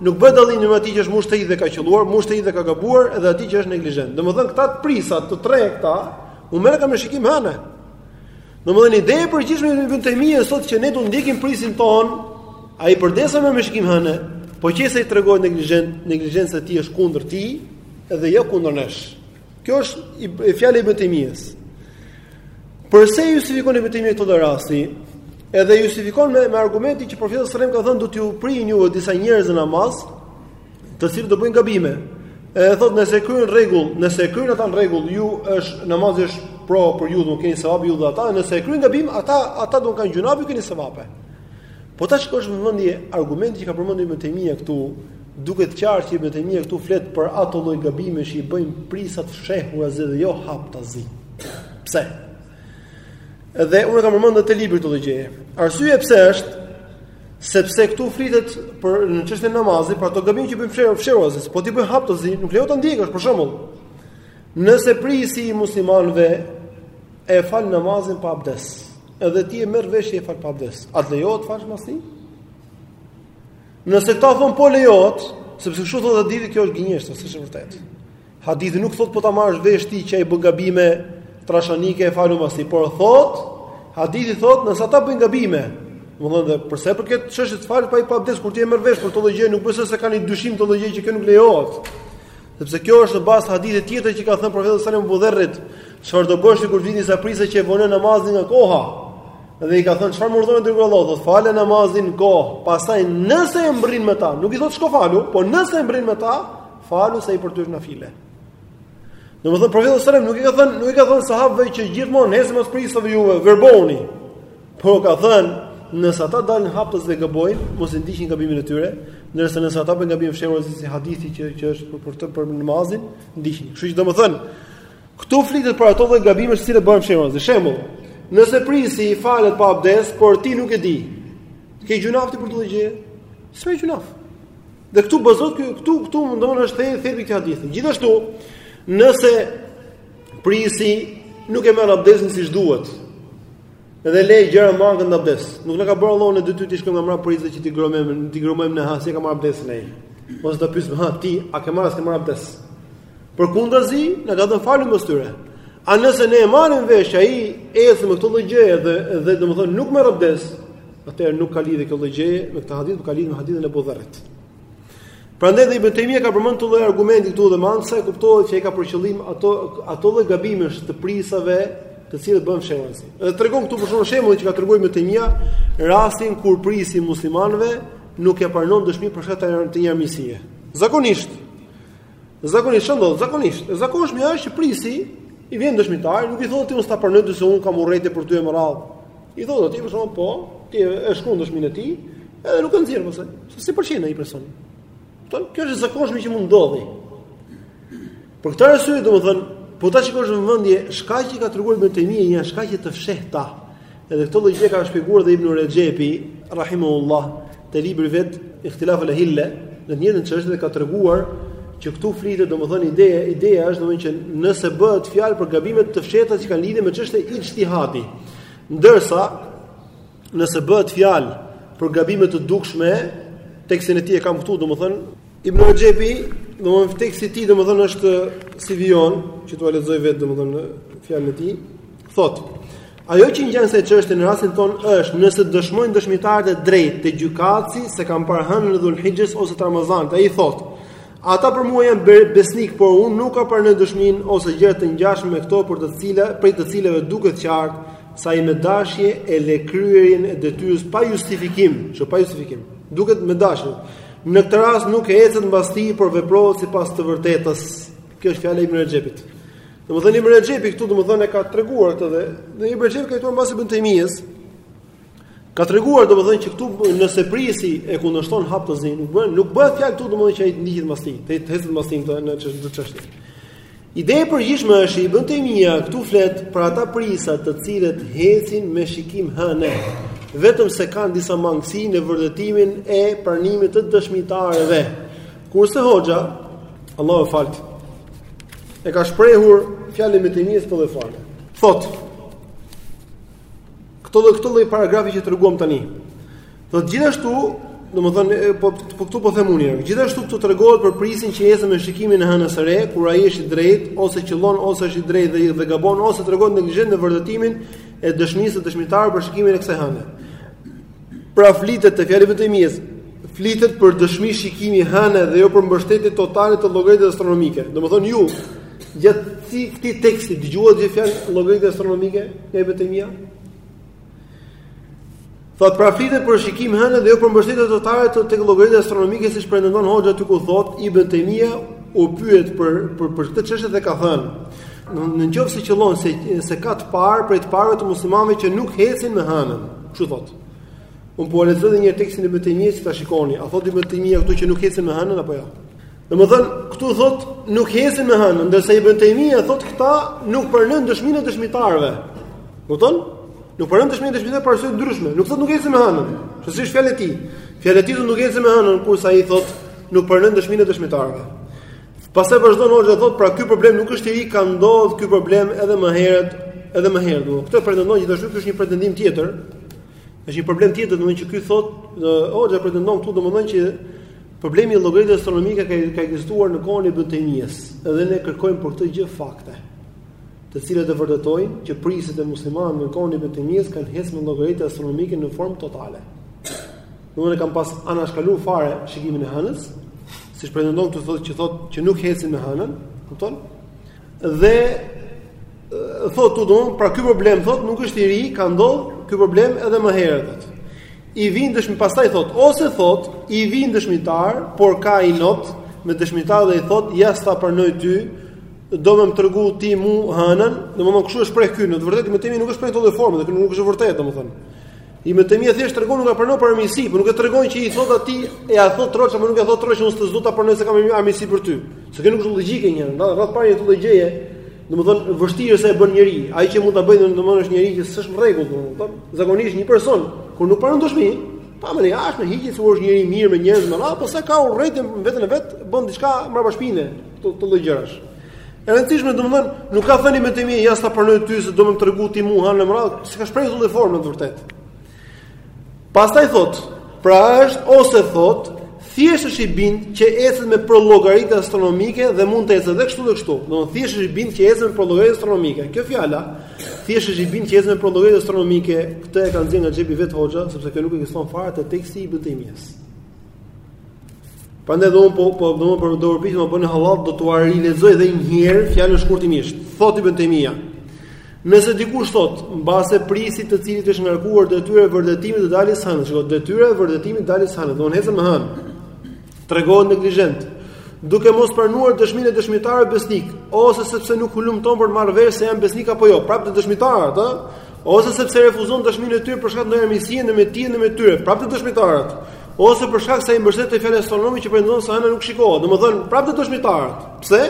Nuk bëhet dallim ndërmjet atij që është muxhtehid dhe ka qëlluar, muxhtehid dhe ka gabuar dhe atij që është neglizhent. Domethënë këta të prisa të tre këta u merrkan me shikim hëne. Domethënë ideja e përgjithshme e Ibn Taymijes është që ne do ndjekim prisin tonë, ai përderisa merret me shikim hëne, po qe se ai tregohet neglizhent, neglizhenca e tij është kundër tij dhe jo kundër nesh. Kjo është fjala e Ibn Taymijes. Përse e justifikon Ibn Taymija këtë lloj rasti? Edhe e justifikon me, me argumentin që profeti sallallahu alajhi wasallam ka thënë do t'ju prijnë ju disa njerëz në namaz, të cilët do bëjnë gabime. E thotë nëse kryejnë rregull, nëse kryejnë ata në rregull, ju është namazi është pro për ju, do keni sevap ju dhe ata, nëse kryejnë gabim, ata ata do kanë gjynah, ju keni sevape. Po tash ku është vendi i argumentit që ka përmendur Ibn Taymija këtu, Duket qartë që Ibn Taymija këtu flet për ato lloj gabimesh që i bëjnë prisat fshehurazi dhe jo haptazi. Pse? Dhe unë kam përmendur te libri këtë lloj gjëje. Arsyeja pse është sepse këtu flitet për në çështjen e namazit, për ato gabime që bëjnë fshehur fshehurazi, po t'i bën haptazi, nuk lejohet ta ndjekësh për shembull. Nëse prisi i muslimanëve e fal namazin pa abdes, edhe ti e merr vesh e fal pa abdes. A të lejohet të falesh mas tij? Nëse këta thonë po lejohet, sepse kështu thotë hadithi, kjo është gënjeshtër, s'është e vërtetë. Hadithi nuk thotë po ta marrësh vesh ti që ai bën gabime trashanike e falu mas tij, por thotë hadithi thotë nëse ata bëjnë gabime, domethënë dhe përsa i përket çështjes të falet ai pa abdes kur ti e merr vesh për këtë lloj gjëje, nuk besoj se ka një dyshim këtë lloj gjëje që kjo nuk lejohet. Sepse kjo është në bazë të hadithit tjetër që ka thënë profeti sallallahu alajhi wasallam Ebu Dherrit, çfarë do bësh ti kur vijnë disa prisa që e vonojnë namazin nga koha? Dhe i ka thënë çfarë më urdhëron i dërguari i Allahut, thotë fale namazin në kohë. Pastaj nëse e mbrin me ta, nuk i thotë shko falu, por nëse e mbrin me ta, falu se ai për ty është nafile. Domethënë profeti sallallahu alajhi wasallam nuk i ka thënë, nuk i ka thënë sahabëve që gjithmonë ecni mas prisave juve, verboni. Por ka thënë, nëse ata dalin haptas dhe gabojnë, mos i ndiqni gabimin e tyre, ndërsa nëse ata bëjnë gabim fshehurazi, hadithi që që është për për, për namazin, ndiqni. Kështu që domethën, këtu flitet për ato lloj gabimesh që bëhen fshehurazi. Për shembull, nëse prijësi falet pa abdes, por ti nuk e di. Ke gjynah ti për këtë gjë? S'ke gjynah. Dhe këtu bazohet këtu këtu këtu mund të jetë thënë thelbi i këtij hadithi. Gjithashtu, nëse prijësi nuk e merr abdesin siç duhet, Edhe le gjëra mangët në abdes. Nuk na ka bërë Allahu ne detyrë t'i shkojmë nga mbrapa prijësit që t'i gërmojmë, t'i gërmojmë ne, hë si e ka marrë abdesin ai. Ose ta pyesim hë ti, a ke marrë a s'ke marrë abdes? Përkundrazi, na ka thënë falu mbas tyre. A nëse ne e marrim vesh që ai ecën me këtë lloj gjëje dhe dhe domethënë nuk merr abdes, atëherë nuk ka lidhje kjo lloj gjëje me këtë hadith, por ka lidhje me hadithin e Ebu Dherrit. Prandaj dhe Ibn Taymija ka përmend këtë lloj argumenti këtu dhe me anë të saj kuptohet që ai ka për qëllim ato ato lloj gabimesh të prijësve, të cilat bëhen fshehurazi. Edhe tregon këtu për shembull shembullin që ka treguar Ibn Taymija, rastin kur prijësi i muslimanëve nuk ia pranon dëshminë për shkak të një armiqësie. Zakonisht Zakonisht çfarë ndodh? Zakonisht, e zakonshmja është që prijësit i vjen dëshmitari, nuk i thotë atij unë s'ta pranoj se unë kam urrejtje për ty e me radhë. I thotë atij për shembull po, dhe e shkruan dëshminë e tij, edhe nuk e nxjerr pse. Se s'i pëlqen ai person. Kupton, kjo është e zakonshmja që mund të ndodhi. Për këtë arsye domethën, po ta shikosh me vëmendje, shkaqet që ka treguar Ibn Taymija, janë shkaqe të fshehta. Edhe këtë lloj gjëje e ka shpjeguar dhe Ibn Rexhepi, rahimahullah, te libri i vet Ikhtilaf al-Ehille, në të njëjtën çështje dhe ka treguar që këtu flitet domethënë ideja, ideja është domethënë që nëse bëhet fjalë për gabime të fshehta që kanë lidhje me çështje ixhtihadi. Ndërsa nëse bëhet fjalë për gabime të dukshme, tekstin e tij e kam këtu, domethënë Ibn Rexhepi, domethënë teksti i tij domethënë është si vijon, që t'jua lexoj vetë domethënë fjalën e tij, thotë Ajo që i ngjan kësaj çështje në rastin ton është nëse dëshmojnë dëshmitarët e drejtë te gjykatësi se kanë parë hënën e Dhulhixhes ose të Ramazanit. Ai thotë: Ata për mua janë besnik, por unë nuk ua pranoj dëshminë ose gjëra të ngjashme me këto për të cilat prej të cilave duket qartë se ai me dashje e le kryerjen e detyrës pa justifikim, shiko, pa justifikim. Duket me dashje. Në këtë rast nuk ecet mbas tij, por veprohet sipas të vërtetës. Kjo është fjala e Ibn Rexhepit. Domethënë Ibn Rexhepi këtu domethënë e ka treguar këtë dhe Ibn Rexhepi ka jetuar mbas Ibn Taymijes. Ka treguar domethënë që këtu nëse prijësi e kundërshton haptazi, nuk bën, nuk bëhet fjalë këtu domethënë që ai të ndiqet mbas tij, të ecet mbas tij në këtë çështje. Ideja e përgjithshme është Ibn Taymija këtu flet për ata prijësa të cilët ecin me shikim hëne, vetëm se kanë disa mangësi në vërtetimin e pranimit të dëshmitarëve. Kurse Hoxha, Allahu e faltë, e ka shprehur fjalën Ibn Tejmijes dhe fjalët. Thot. Këto dhe këto lloj paragrafi që treguam tani. Thotë gjithashtu, domethënë po po këtu po them unë, gjithashtu këtu tregohet për prijësin që ecën me shikimin e hënës së re, kur ai është i drejtë ose qëllon ose është i drejtë dhe, dhe gabon ose tregon neglizhencë në vërtetimin e dëshmisë së dëshmitarëve për shikimin e kësaj hëne. Pra flitet te fjalët e Ibn Tejmies, flitet për dëshmi shikimi hënë dhe jo për mbështetje totale te llogaritjet astronomike. Domethënë ju gjatë gjithë këtij teksti dëgjuat ndonjë fjalë llogaritje astronomike nga Ibn Taymija? Thot pra flitet për shikim hënë dhe jo për mbështetje totale të tek llogaritja astronomike siç pretendon hoxha aty ku thot Ibn Taymija u pyet për për për këtë çështje dhe ka thënë në qoftë se qëllon se se ka të parë prej të parëve të muslimanëve që nuk ecin me hënën. Kështu thotë. Un po lexoj dhe njëherë tekstin e Ibn Taymijes, ta shikoni, a thotë Ibn Taymija këtu që nuk ecin me hënën apo jo? Ja? Domethën këtu thotë nuk ecin me hënën, ndërsa Ibn Taymija thotë këta nuk pranojnë dëshminë e dëshmitarëve. Kupton? Nuk pranojnë dëshminë e dëshmitarëve për arsye të ndryshme. Nuk thotë nuk ecin me hënën. Kjo është fjalë e tij. Fjalë e tij nuk ecin me hënën, kurse ai thotë nuk pranojnë dëshminë e dëshmitarëve. Pastaj vazhdon hoxha thotë, pra ky problem nuk është i ri, ka ndodhur ky problem edhe më herët, edhe më herët. Këtë pretendon gjithashtu ky është një pretendim tjetër. Është një problem tjetër, domethënë që ky thotë, hoxha pretendon këtu domethënë që problemi i llogaritjes astronomike ka ka ekzistuar në kohën e Ibn Taymijes, edhe ne kërkojmë për këtë gjë fakte, të cilat e vërtetojnë që prijësit e muslimanëve në kohën e Ibn Taymijes kanë ecë me llogaritje astronomike në formë totale. Domethënë kanë pas anashkaluar fare shikimin e hënës, siç pretendon këtu thotë që thotë që nuk ecin me hënën, kupton? Dhe thotë tu thën, pra ky problem thotë nuk është i ri, ka ndodhur ky problem edhe më herët. I vijn dëshmi pastaj thotë, ose thotë i vijn dëshmitar, por ka inat me dëshmitar dhe i thotë ja s'ta pranoj ty, do më tregu ti mu hënën, domethënë kështu është shpreh ky, në të vërtetë Ibn Taymija nuk është shpreh në këtë lloj formë, dhe nuk është vërtet domethënë. Ibn Taymija thjesht tregon nuk e pranon për armiqësi, por nuk e tregon që i thot atij ia thot troçë, por nuk e thot troçë unë s'do ta pranoj se kam një armiqësi për ty. Se kjo nuk është logjike njëherë, në radhë të parë një këtë lloj gjëje, domethënë vështirë se e bën njeri. Ai që mund ta bëjë domethënë është njeri që s'është në rregull, domethënë zakonisht një person kur nuk pranon dëshmi, në pamjen e jashtme hiqet se është njeri i mirë me njerëz me radh, po sa ka urrejtje veten e vet, bën diçka mbrapa shpine, këto lloj gjërash. E rëndësishme domethënë, nuk ka thënë Ibn Taymija, ja s'ta pranoj ty se do më tregu ti mua hënën me radh, s'ka shprehur këtë formë në vërtet. Pastaj thot, pra është ose thot, thjesht është i bind që ecet me përllogaritje astronomike dhe mund të ecë edhe kështu dhe kështu. Domethënë thjesht është i bind që ecet me përllogaritje astronomike. Kjo fjala thjesht është i bind që ecet me përllogaritje astronomike, këtë e ka nxjerrë nga xhepi vet hoxha, sepse kjo nuk ekziston fare te teksti i Ibn Taymijes. Prandaj do un po po do un për dorë bitë, më bën hallat, do t'u rilexoj edhe një herë fjalën shkurtimisht. Thotë Ibn Taymija. Nëse dikush thot, mbase prijësi të cilit i është ngarkuar detyra e vërtetimit të daljes së hënës, shiko detyra e vërtetimit të daljes së hënës, domethënë ecën me hënë. Tregohet neglizhent, duke mos pranuar dëshminë e dëshmitarëve besnikë, ose sepse nuk hulumton për të marrë vesh se janë besnikë apo jo, prapë te dëshmitarët, ëh, ose sepse refuzon dëshminë e tyre për shkak të ndonjë armiqësie në mes tij dhe mes tyre, prapë te dëshmitarët, ose për shkak se ai mbështetet te fjala e astronomit që pretendon se hëna nuk shikohet, domethënë prapë te dëshmitarët. Pse?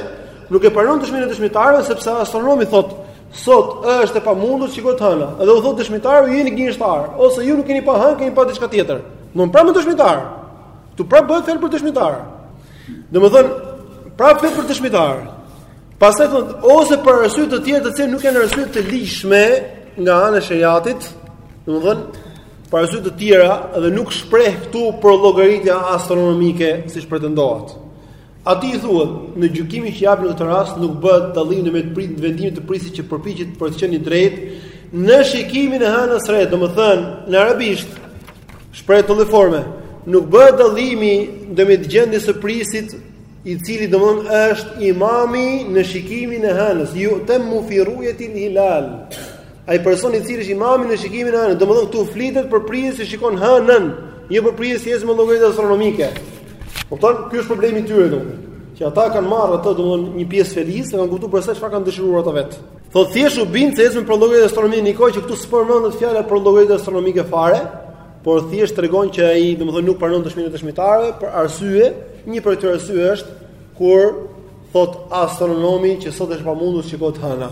Nuk e pranon dëshminë e dëshmitarëve sepse astronomi thotë Sot është e pamundur të shikohet hëna. Edhe u thotë dëshmitarëve jeni gënjeshtarë, ose ju nuk keni pa hënë, keni pa diçka tjetër. Nuk pranon dëshmitarë. Këtu prapë bëhet fjalë për dëshmitarë. Domethënë, prapë fjalë për dëshmitarë. Pastaj thotë ose për arsye të tjera të cilat nuk janë arsye të ligjshme nga ana e sheriatit, domethënë për arsye të tjera dhe nuk shpreh këtu për llogaritje astronomike siç pretendohet. Atij i thuhet, në gjykimin që japin në këtë rast nuk bëhet dallim në mes prit vendimit të prijësit që përpiqet për të qenë i drejtë në shikimin e hënës së re, domethënë në arabisht shprehet në këtë lloj forme, nuk bëhet dallimi ndërmjet gjendjes së prijësit i cili domethënë është imami në shikimin e hënës, jutemu fi rujetil hilal, ai person i cili është imami në shikimin e hënës, domethënë këtu flitet për prijës që shikon hënën, jo për prijës që ecën me llogaritë astronomike. Kupton, ky është problemi i tyre, domethënë, që ata kanë marrë atë, domethënë, një pjesë të fjalisë, e kanë kuptu përse çfarë kanë dëshiruar ata vetë. Thotë thjesht u bind se ecën me përllogaritë astronomike, në një kohë që këtu s'përmendet fjala për llogaritë astronomike fare, por thjesht tregon që ai, domethënë nuk pranon dëshminë e dëshmitarëve për arsye, një prej këtyre arsyeve është kur thot astronomi që sot është e pamundur të shikohet hëna.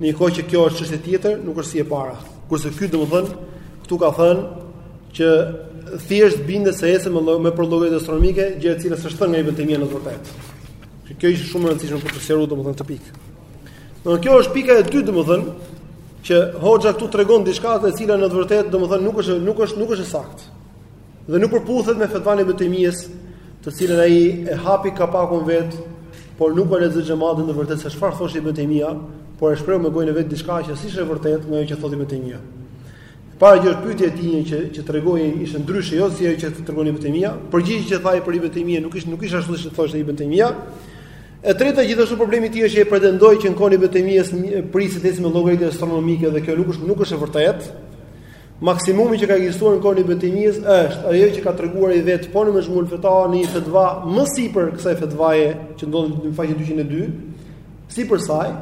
Në një kohë që kjo është çështje tjetër, nuk është si e para. Kurse ky domethënë këtu ka thënë që thjesht bindet se ecën me me përllogaritë astronomike, gjë e cila s'është thënë nga Ibn Taymija në vërtetë. Kjo ishte shumë e rëndësishme për të sqaruar domethënë këtë pikë. Domethënë kjo është pika e dytë, domethënë, që hoxha këtu tregon diçka e cila në të vërtetë domethënë nuk është nuk është nuk është e saktë. Dhe nuk përputhet me fetvanë e Ibn Taymijes, të cilën ai e hapi kapakun vetë, por nuk ia lexoi xhematit në vërtetë se çfarë thoshte Ibn Taymija, por e shprehu me gojën e vet diçka që s'është e vërtetë nga ajo që thotë Ibn Taymija. E para gjë pyetja e tij që që tregoi ishte ndryshe, jo si ajo që tregoi Ibn Taymija, përgjigjja që tha ai për Ibn Taymijen nuk ishte nuk ishte ashtu siç thoshte Ibn Taymija. E treta gjithashtu problemi i tij është që e pretendoi që në kohën e Ibn Taymijes prijësit ecnin me llogaritje astronomike dhe kjo nuk është nuk është e vërtetë. Maksimumi që ka ekzistuar në kohën e Ibn Taymijes është ajo që ka treguar ai vetë po në Mexhmul Fetava në një fetva më sipër kësaj fetvaje që ndodhet në faqen 202, sipër saj,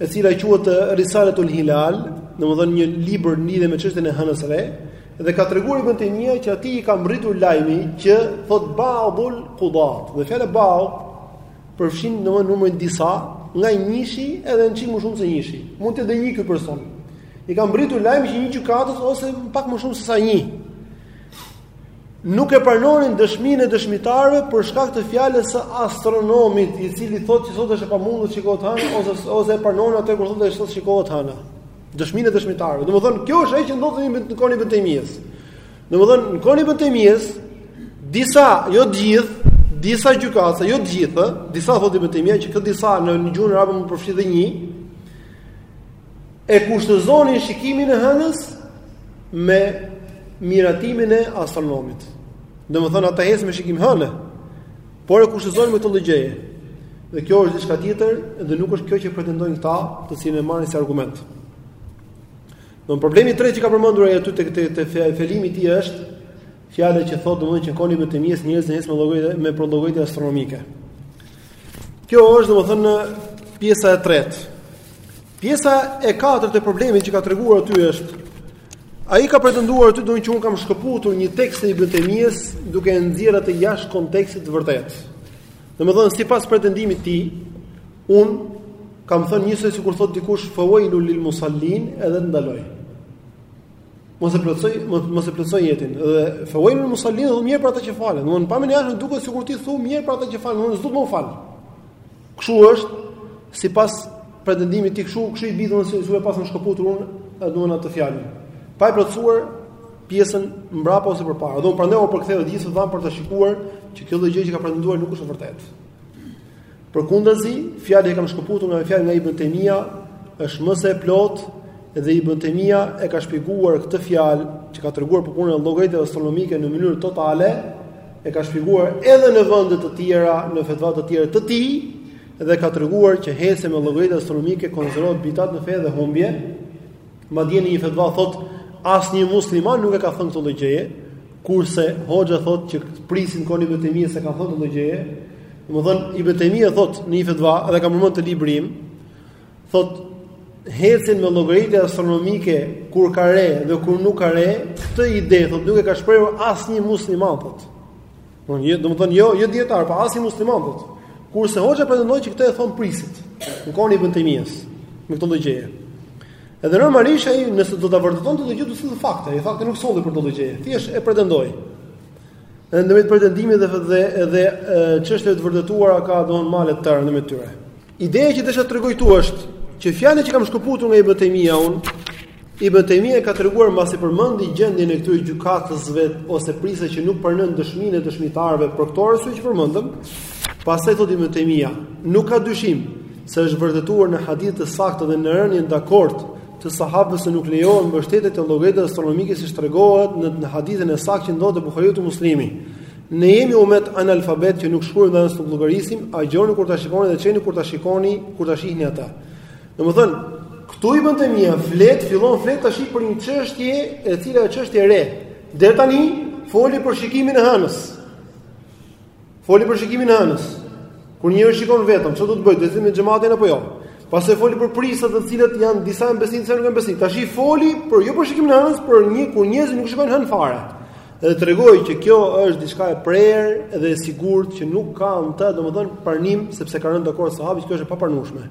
e cila quhet Risalatul Hilal, domethënë një libër në lidhje me çështjen e hënës re, dhe ka treguar Ibn Taymija që atij i ka mbritur lajmi që thot Ba'dul Qudat. Dhe fjala Ba'd përfshin domethënë numrin disa, nga njëshi edhe një çik më shumë se njëshi. Mund të jetë dhe një ky person. I ka mbritur lajmi që një gjykatës ose pak më shumë se sa një. nuk e pranonin dëshminë e dëshmitarëve për shkak të fjalës së astronomit, i cili thotë që sot është e pamundur të shikohet hëna ose ose e pranonin atë kur thotë se sot shikohet hëna. Dëshminë e dëshmitarëve. Domethënë, kjo është ajo që ndodhi në kohën e Ibn Taymijes. Domethënë, në kohën e Ibn Taymijes, disa, jo të gjithë, disa gjykatës, jo të gjithë, disa thotë Ibn Taymija që kjo disa në gjuhën arabe mund të përfshijë dhe një, E kushtëzonin shikimin e hënës me miratimin e astronomit. Domethënë ata hecin me shikim hëne, por e kushtëzonin me këtë lloj gjëje. Dhe kjo është diçka tjetër dhe nuk është kjo që pretendojnë këta, të cilin e marrin si argument. Domthon problemi i tretë që ka përmendur ai aty tek te, te fjalimi i tij është Fjala që thotë domthonjë që kohën e Ibn Taymijes njerëzit hecin me përllogaritje astronomike. Kjo është domthonjë pjesa e tretë. Pjesa e katërt e problemit që ka treguar aty është ai ka pretenduar aty domthonjë që un kam shkëputur një tekst të Ibn Taymijes duke e nxjerrë atë jashtë kontekstit të vërtetë. Domthonjë sipas pretendimit të tij, un kam thënë njësoj sikur thotë dikush fawailul lil musallin edhe të ndaloj. Mos e plotësoj, mos e plotësoj ajetin. Dhe fawailu musallin domthon mjerë për ata që falen. Domthon pamën jashtë duket sikur ti thua mjerë për ata që falen, domthon s'duhet me u fal. Kështu është sipas pretendimit tij kështu, kështu i bie domthon sikur paskam shkëputur unë, domthon atë fjalë. Pa e plotësuar pjesën mbrapa ose përpara. Domthon prandaj u përktheu gjithë domthon për ta shikuar që kjo lloj gjë që ka pretenduar nuk është e vërtetë. Përkundazi, fjala që kam shkëputur nga fjalë nga Ibn Taymija, është më se e plot dhe Ibn Taymija e ka shpjeguar këtë fjalë që ka treguar për punën e llogaritjeve astronomike në mënyrë totale, e ka shpjeguar edhe në vende të tjera, në fetva të tjera të tij dhe ka treguar që hecja me llogaritje astronomike konsiderohet bidat në fe dhe humbje. Madje në një fetva thot asnjë musliman nuk e ka thënë këtë lloj gjëje, kurse hoxha thot që prijësit në kohën e Ibn Taymijes e kan thënë këtë lloj gjëje. Domthon Ibn Taymija thot në një fetva dhe e kam përmend te libri im, thot hecjen me llogaritje astronomike kur ka re dhe kur nuk ka re, këtë ide thot nuk e ka shprehur asnjë musliman thot. Domethënë, domethënë jo, jo dietar, po asnji musliman thot. Kurse hoxha pretendoi që këtë e thon prijësit. Në kohën e Ibn Taymijes, me këtë lloj gjëje. Edhe normalisht ai nëse do ta vërtetonte këtë lloj gjëje do sillte fakte, ai fakte nuk solli për këtë lloj gjëje. Thjesht e pretendoi. Edhe ndërmjet pretendimit dhe dhe edhe çështjeve të vërtetuara ka domthon male të tëra ndërmjet tyre. Ideja që desha të tregoj këtu është që fjalët që kam shkëputur nga Ibn Taymija un, Ibn Taymija ka treguar mbasi përmendi gjendjen e këtyre gjykatësve ose prijsa që nuk pranojnë dëshminë e dëshmitarëve për këto arsye që përmendëm. Pastaj thotë Ibn Taymija, nuk ka dyshim se është vërtetuar në hadith të saktë dhe në rënien dakord të sahabëve se nuk lejohet mbështetja te llogaritë astronomike siç tregohet në hadithin e saktë që ndodhet te Buhariu te Muslimi. Ne jemi umet analfabet që nuk shkruajmë dhe nuk llogarisim, agjëroni kur ta shikoni dhe çeleni kur ta shikoni, kur ta shihni atë. Domethën, këtu Ibn Taymija, flet, fillon flet tash për një çështje e cila është çështje e re. Deri tani foli për shikimin e hënës. Foli për shikimin e hënës. Kur njeriu shikon vetëm, çfarë do të bëjë, do të ndjekë xhamatin apo jo? Pastaj foli për prijsat të cilët janë disa në besë, disa nuk janë besnik. Tashi foli për jo për shikimin e hënës, por për kur njerëzit nuk shikojnë hën fare. Dhe tregoi që kjo është diçka e prerë dhe e sigurt që nuk ka në të, domethënë pranim sepse kanë rënë dakord sahabët, kjo është e papranueshme.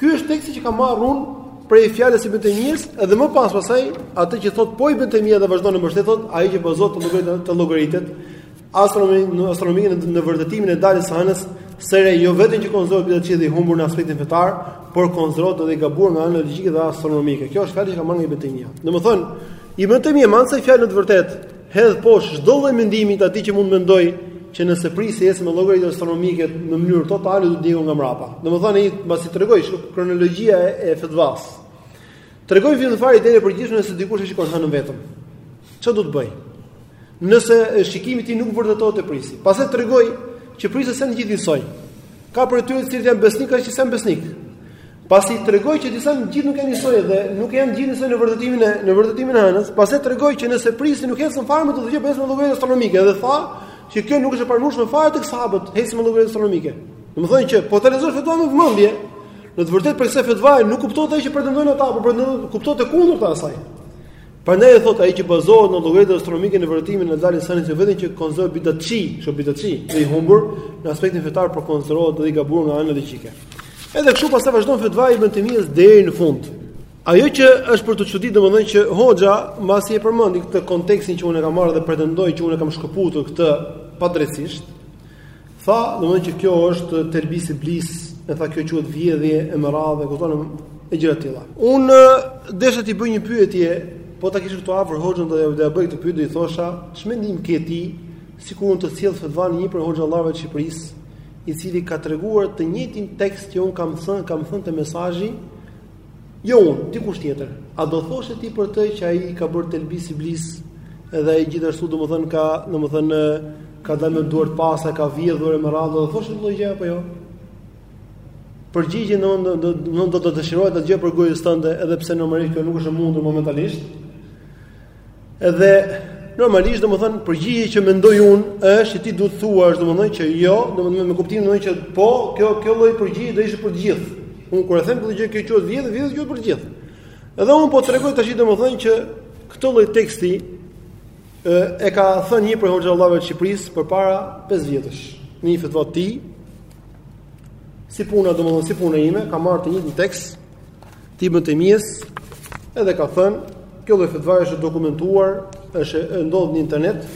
Ky është teksti që kam marrë unë prej fjalës së Ibn Taymijes dhe më pas pastaj atë që thot po Ibn Taymija dhe vazhdon e mbështet thot ai që bazohet te llogaritë te llogaritë astronomike në astronomike në vërtetimin e daljes së hënës së re jo vetëm që konsiderohet bidatçi dhe i humbur në aspektin fetar por konsiderohet dhe i gabuar nga ana logjike dhe astronomike. Kjo është fjala që kam marrë nga Ibn Taymija. Domethënë, Ibn Taymija mbas kësaj fjale në të vërtetë hedh poshtë çdo lloj mendimi të atij që mund mendojë që nëse prijsi ecë me llogari astronomike në mënyrë totale do t'i shkojmë nga mbrapa. Domethënë ai mbasi tregoi kështu kronologjia e, e fetvas. Tregoi njëherë idenë e përgjithshme se dikush e shikon hënën vetëm. Çfarë do të bëj? Nëse shikimi i tij nuk vërtetohet te prijsi. Pastaj tregoi që prijsat s'janë gjithë njësoj. Ka prej tyre të cilët janë besnikë e s'janë besnik. Pasi tregoi që prijsat të gjithë nuk janë njësoj dhe nuk janë gjithë njësoj në vërtetimin e në vërtetimin e hënës, pastaj tregoi që nëse prijsi nuk ecën fare me të, dhe ecën me llogaritë astronomike dhe tha që kjo nuk është e pranueshme fare tek sahabët, ecja me llogaritë astronomike. Domethënë që po ta lexosh fetvanë me vëmendje, në të vërtet prej kësaj fetvaje nuk kuptohet ajo që pretendojnë ata, po përkundrazi kuptohet e kundërta e saj. Prandaj thotë ai që bazohet në llogaritë astronomike në vërtetimin e daljes së hënës jo vetëm që konsiderohet bidatçi, shiko bidatçi, dhe i humbur në aspektin fetar por konsiderohet dhe i gabuar nga ana logjike. Edhe kështu pastaj vazhdon fetvaja Ibn Taymijes deri në fund. Ajo që është për t'u çudit domethënë që hoxha mbasi e përmendi këtë kontekstin që unë e kam marrë dhe pretendon që unë e kam shkëputur këtë padrejtësisht, Tha, domethënë që kjo është telbis iblis, e tha kjo quhet vjedhje e me radhë, kupton e gjëra të tilla. Un desha t'i bëj një pyetje, po ta kisha këtu afër hoxhën do t'ia bëja këtë pyetje, do i thosha, ç'mendim ke ti sikur un të sjell fetvanë e një prej hoxhallarëve të Shqipërisë, i cili ka treguar të njëjtin tekst që un kam thënë, kam thënë te mesazhi, Jo unë, dikush tjetër. A do thoshe ti për të që ai ka bërë telbis iblis? Edhe ai gjithashtu domethën ka, domethën ka dalë me duart pastra, ka vjedhur e me radhë, do thoshe këtë gjë apo jo? Përgjigjen do do do do të dëshiroja ta dëgjoj prej gojës tënde, edhe pse normalisht kjo nuk është e mundur momentalisht. Edhe normalisht domethën përgjigje që mendoj un është që ti duhet të thuash domethën që jo, domethën me kuptimin domethën që po, kjo kjo lloj përgjigje do ishte për të gjithë. Un kur e them këtë gjë kjo quhet vjedhje, vjedhje quhet për të gjithë. Edhe un po tregoj tash domethën që këtë lloj teksti e, e ka thënë një prej hoxhallave të Shqipërisë përpara 5 vjetësh. Në një fetva të tij si puna domethën si puna ime, ka marrë të njëjtin tekst Ibn Tejmijes edhe ka thënë, kjo lloj fetva është e dokumentuar, është e ndodhet në internet,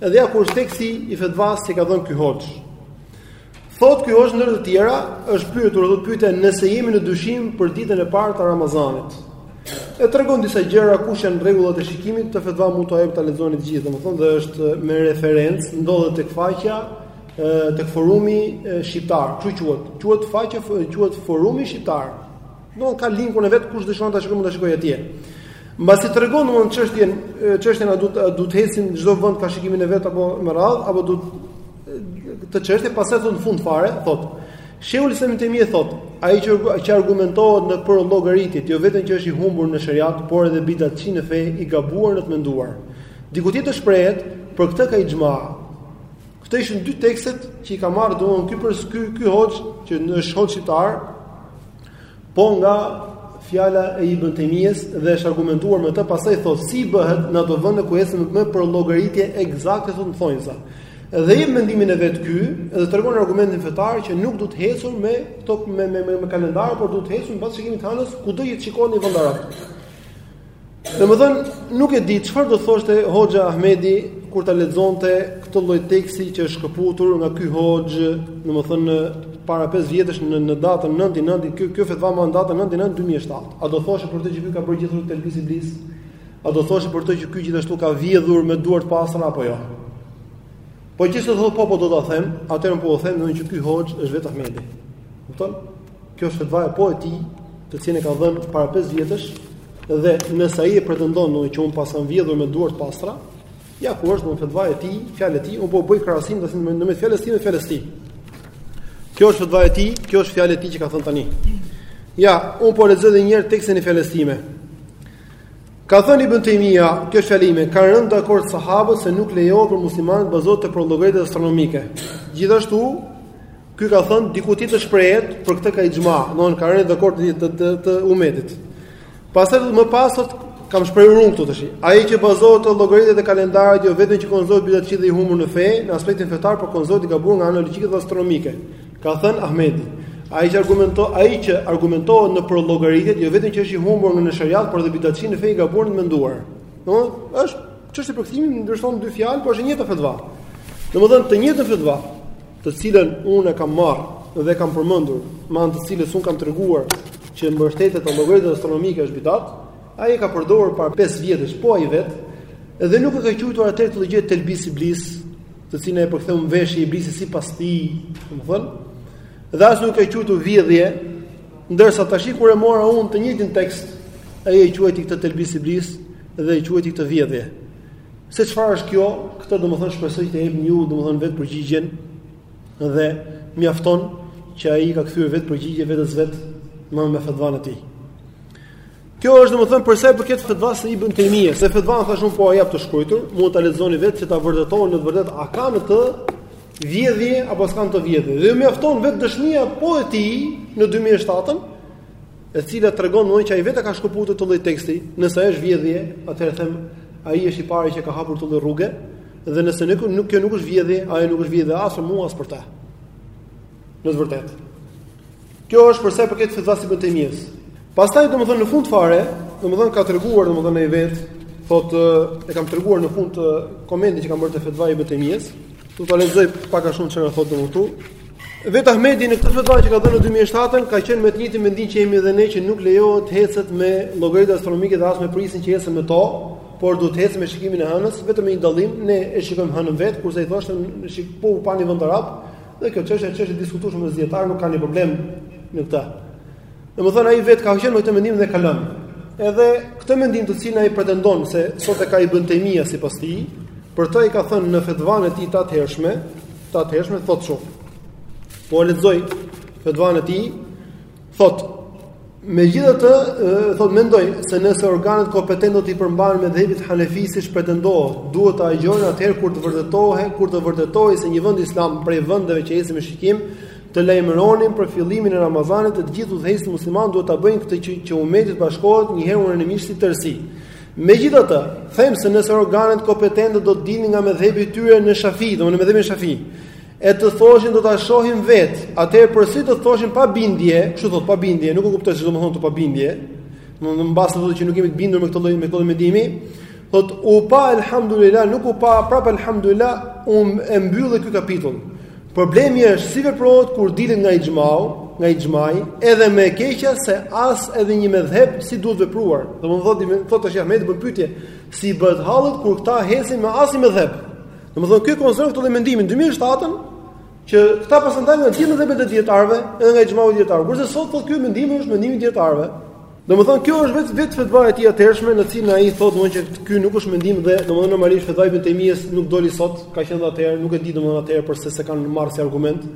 edhe ja ku është teksti i fetvasë që ka dhënë ky hoxhë. Thotë ky hoxhë ndër të tjera, është pyetur thotë pyetje nëse jemi në dyshim për ditën e parë të Ramazanit. E tregon disa gjëra kush janë rregullat e shikimit, te fetva mund ta ta lexoni të gjithë, domethënë dhe është me referencë ndodhet tek faqja tek forumi shqiptar, kështu quhet. Quhet faqja quhet forumi shqiptar. Do ka linkun e vet kush dëshiron ta shikojë mund ta shikojë atje. Mbasi tregon domthon çështjen, çështjen a duhet duhet të ecin çdo vend ka shikimin e vet apo me radh apo duhet të çështje pastaj thotë në fund fare, thot. Shejhul Islam ibn Tejmija thot, ai që që argumentohet në përllogaritje, jo vetëm që është i humbur në sheriat, por edhe bidatçi në fe i gabuar në të menduar. Diku tjetër shprehet, për këtë ka ixhma, Këto ishin dy tekstet që i ka marrë domthon ky për ky ky hoxh që është hoxh shqiptar, po nga fjala e Ibn Taymijes dhe është argumentuar me të, pastaj thotë si bëhet në ato vende ku ecet me përllogaritje ekzakte thotë në thonjëza. Dhe jep mendimin e vet ky, edhe tregon argumentin fetar që nuk duhet të ecur me këto me me me, me kalendar, por duhet të ecur mbas shikimit të hënës, kudo që shikohet në vend arab. Domethën nuk e di çfarë do thoshte Hoxha Ahmedi kur ta lexonte këtë lloj teksti që është shkëputur nga ky Hoxhë, domethën para 5 vjetësh në në datën 9 9 kjo kjo fetva më datën 9 9 2007. A do thoshe për të që ky ka bërë gjithë këtë telbis iblis? A do thoshe për të që ky gjithashtu ka vjedhur me duart pastra apo jo? Po qe se thotë po po do ta them, atëherë po u them domethënë që ky Hoxhë është vetë Ahmedi. Kupton? Kjo është fetva e po e tij, të cilën e ka dhënë para 5 vjetësh dhe nëse ai e pretendon domethën që un paskam vjedhur me duart pastra, ja ku është domethën fetva e tij, fjalë e tij, un po bëj krahasim tash në mes fjalës së tij dhe fjalës së tij. Kjo është fetva e tij, kjo është fjalë e tij që ka thënë tani. Ja, un po lexoj edhe një herë tekstin e fjalës time. Ka thënë Ibn Taymija, kjo është fjalë ime, kanë rënë dakord sahabët se nuk lejohet për muslimanët të bazohen te përllogaritjet astronomike. Gjithashtu, Ky ka thënë diku të shprehet për këtë ka ixhma, domethënë ka rënë dakord të të, të, të umetit. Pastaj më pas sot kam shprehur unë këtu tash. Ai që bazohet te llogaritë e kalendarit jo vetëm që konsiderohet bidatçi dhe i humbur në fe, në aspektin fetar, por konsiderohet i gabuar nga ana logjike dhe astronomike. Ka thënë Ahmeti. Ai që argumenton, ai që argumentohet nëpër llogaritë jo vetëm që është i humbur në shariat, por edhe bidatçi në fe i gabuar në të menduar. Domethënë është çështje përkthimi ndryshon dy fjalë, por është e njëjta fatva. Domethënë të njëjtën fatva. të cilën unë e kam marrë dhe e kam përmendur, me anë të cilës unë kam treguar që mbështetja te llogaritë astronomike është bidat, ai e ka përdorur para 5 vjetësh, po ai vet, dhe nuk e ka quajtur atë lloj gjëje telbis iblis, të cilin e përkthen veshje iblisi sipas tij, domethënë, dhe as nuk e ka quajtur vjedhje, ndërsa tash kur e mora unë të njëjtin tekst, ai e quajti këtë telbis iblis dhe e quajti këtë vjedhje. Se çfarë është kjo? Këtë domethënë shpresoj t'ia jepni ju domethënë vetë përgjigjen dhe mjafton që ai i ka kthyer vetë përgjigje vetes vet, m, me fatvan e tij. Kjo është domethënë për sa i përket fatvas së Ibn Taymiyah, se fatvan thashë unë po jua jap të shkruajtur, mund ta lexoni vetë që ta vërtetoni në të vërtetë a ka në të vjedhje apo s'ka në të vjedhje. Dhe ju mjafton vetë dëshmia po e tij në 2007-ën e cila tregon më që ai vetë ka shkëputur atë lloj teksti, nëse ai është vjedhje, atëherë them ai është i pari që ka hapur atë lloj rruge, dhe nëse nuk nuk kjo nuk është vjedhje, ai nuk është vjedhje as për mua as për ta. Në të vërtetë. Kjo është për sa i përket fetvas së Ibn Tejmijes. Pastaj domethënë në fund fare, domethënë ka treguar domethënë ai vetë, thotë e kam treguar në fund komentin që kam bërë te fetvaja e Ibn Tejmijes. Do ta lexoj pak a shumë çfarë thotë domethënë. Vet Ahmeti në këtë fetva që ka dhënë në 2007-ën ka qenë me të njëjtin mendim që jemi edhe ne që nuk lejohet të ecet me llogaritë astronomike dhe as me prijësin që ecën me to, por duhet të ecet me shikimin e hënës, vetëm me një dallim, ne e shikojmë hënën vet, kurse ai thoshte shiko po u pa në vend arab, dhe kjo çështje është çështje e diskutueshme mes dijetarëve, nuk ka problem në këtë. Domethënë ai vet ka qenë me këtë mendim dhe e ka lënë. Edhe këtë mendim të cilin ai pretendon se sot e ka Ibn Tejmija sipas tij, për të i ka thënë në fetvan e tij të atëhershme, të atëhershme thot kështu. Po lexoj fetvan e tij, thot Megjithatë, thot mendoj se nëse organet kompetente do t'i përmbahen medhhebit Hanefi siç pretendohet, duhet të agjëronin atëherë kur të vërtetohej, kur të vërtetohej se një vend islam prej vendeve që ecin me shikim, të lajmëronin për fillimin e Ramazanit të gjithë udhëheqësit musliman duhet ta bëjnë këtë që, që umeti të bashkohet një herë unanimisht si tërësi. Megjithatë, them se nëse organet kompetente do të dilnin nga medhhebi i tyre në Shafi, domthonë në medhhebin Shafi, e të thoshin do ta shohim vet, atëherë po s'do thoshim pabindje, kështu thot pabindje, nuk e kuptoj si domthonë kjo pabindje, në në mbase thotë që nuk jemi të bindur me këtë lloj me këtë lloj mendimi, thot u pa alhamdulillah, nuk u pa prap alhamdulillah, u mbyll ky kapitull. Problemi është si veprohet kur dilet nga ixhmau, nga ixhmai, edhe më e keqja se as edhe një medhhep si duhet vepruar. Domethënë thotë tash Ahmeti bën pyetje, si bëhet hallet kur këta hecin me asnjë medhhep. Domethënë ky konsideron këtë lloj mendimi në 2007-ën që këta paskan dalë nga gjithë medhhebet e dietarëve, edhe nga ixhmau i dietarëve. Kurse sot po ky mendim është mendimi i dietarëve. Domethënë kjo është vetë vetë fetva e tij e atëhershme në të cilën ai thotë domethënë që ky nuk është mendim dhe domethënë normalisht fetvaja e Ibn Tejmijes nuk doli sot, ka qenë atëherë, nuk e di domethënë atëherë përse s'e kanë marrë si argument.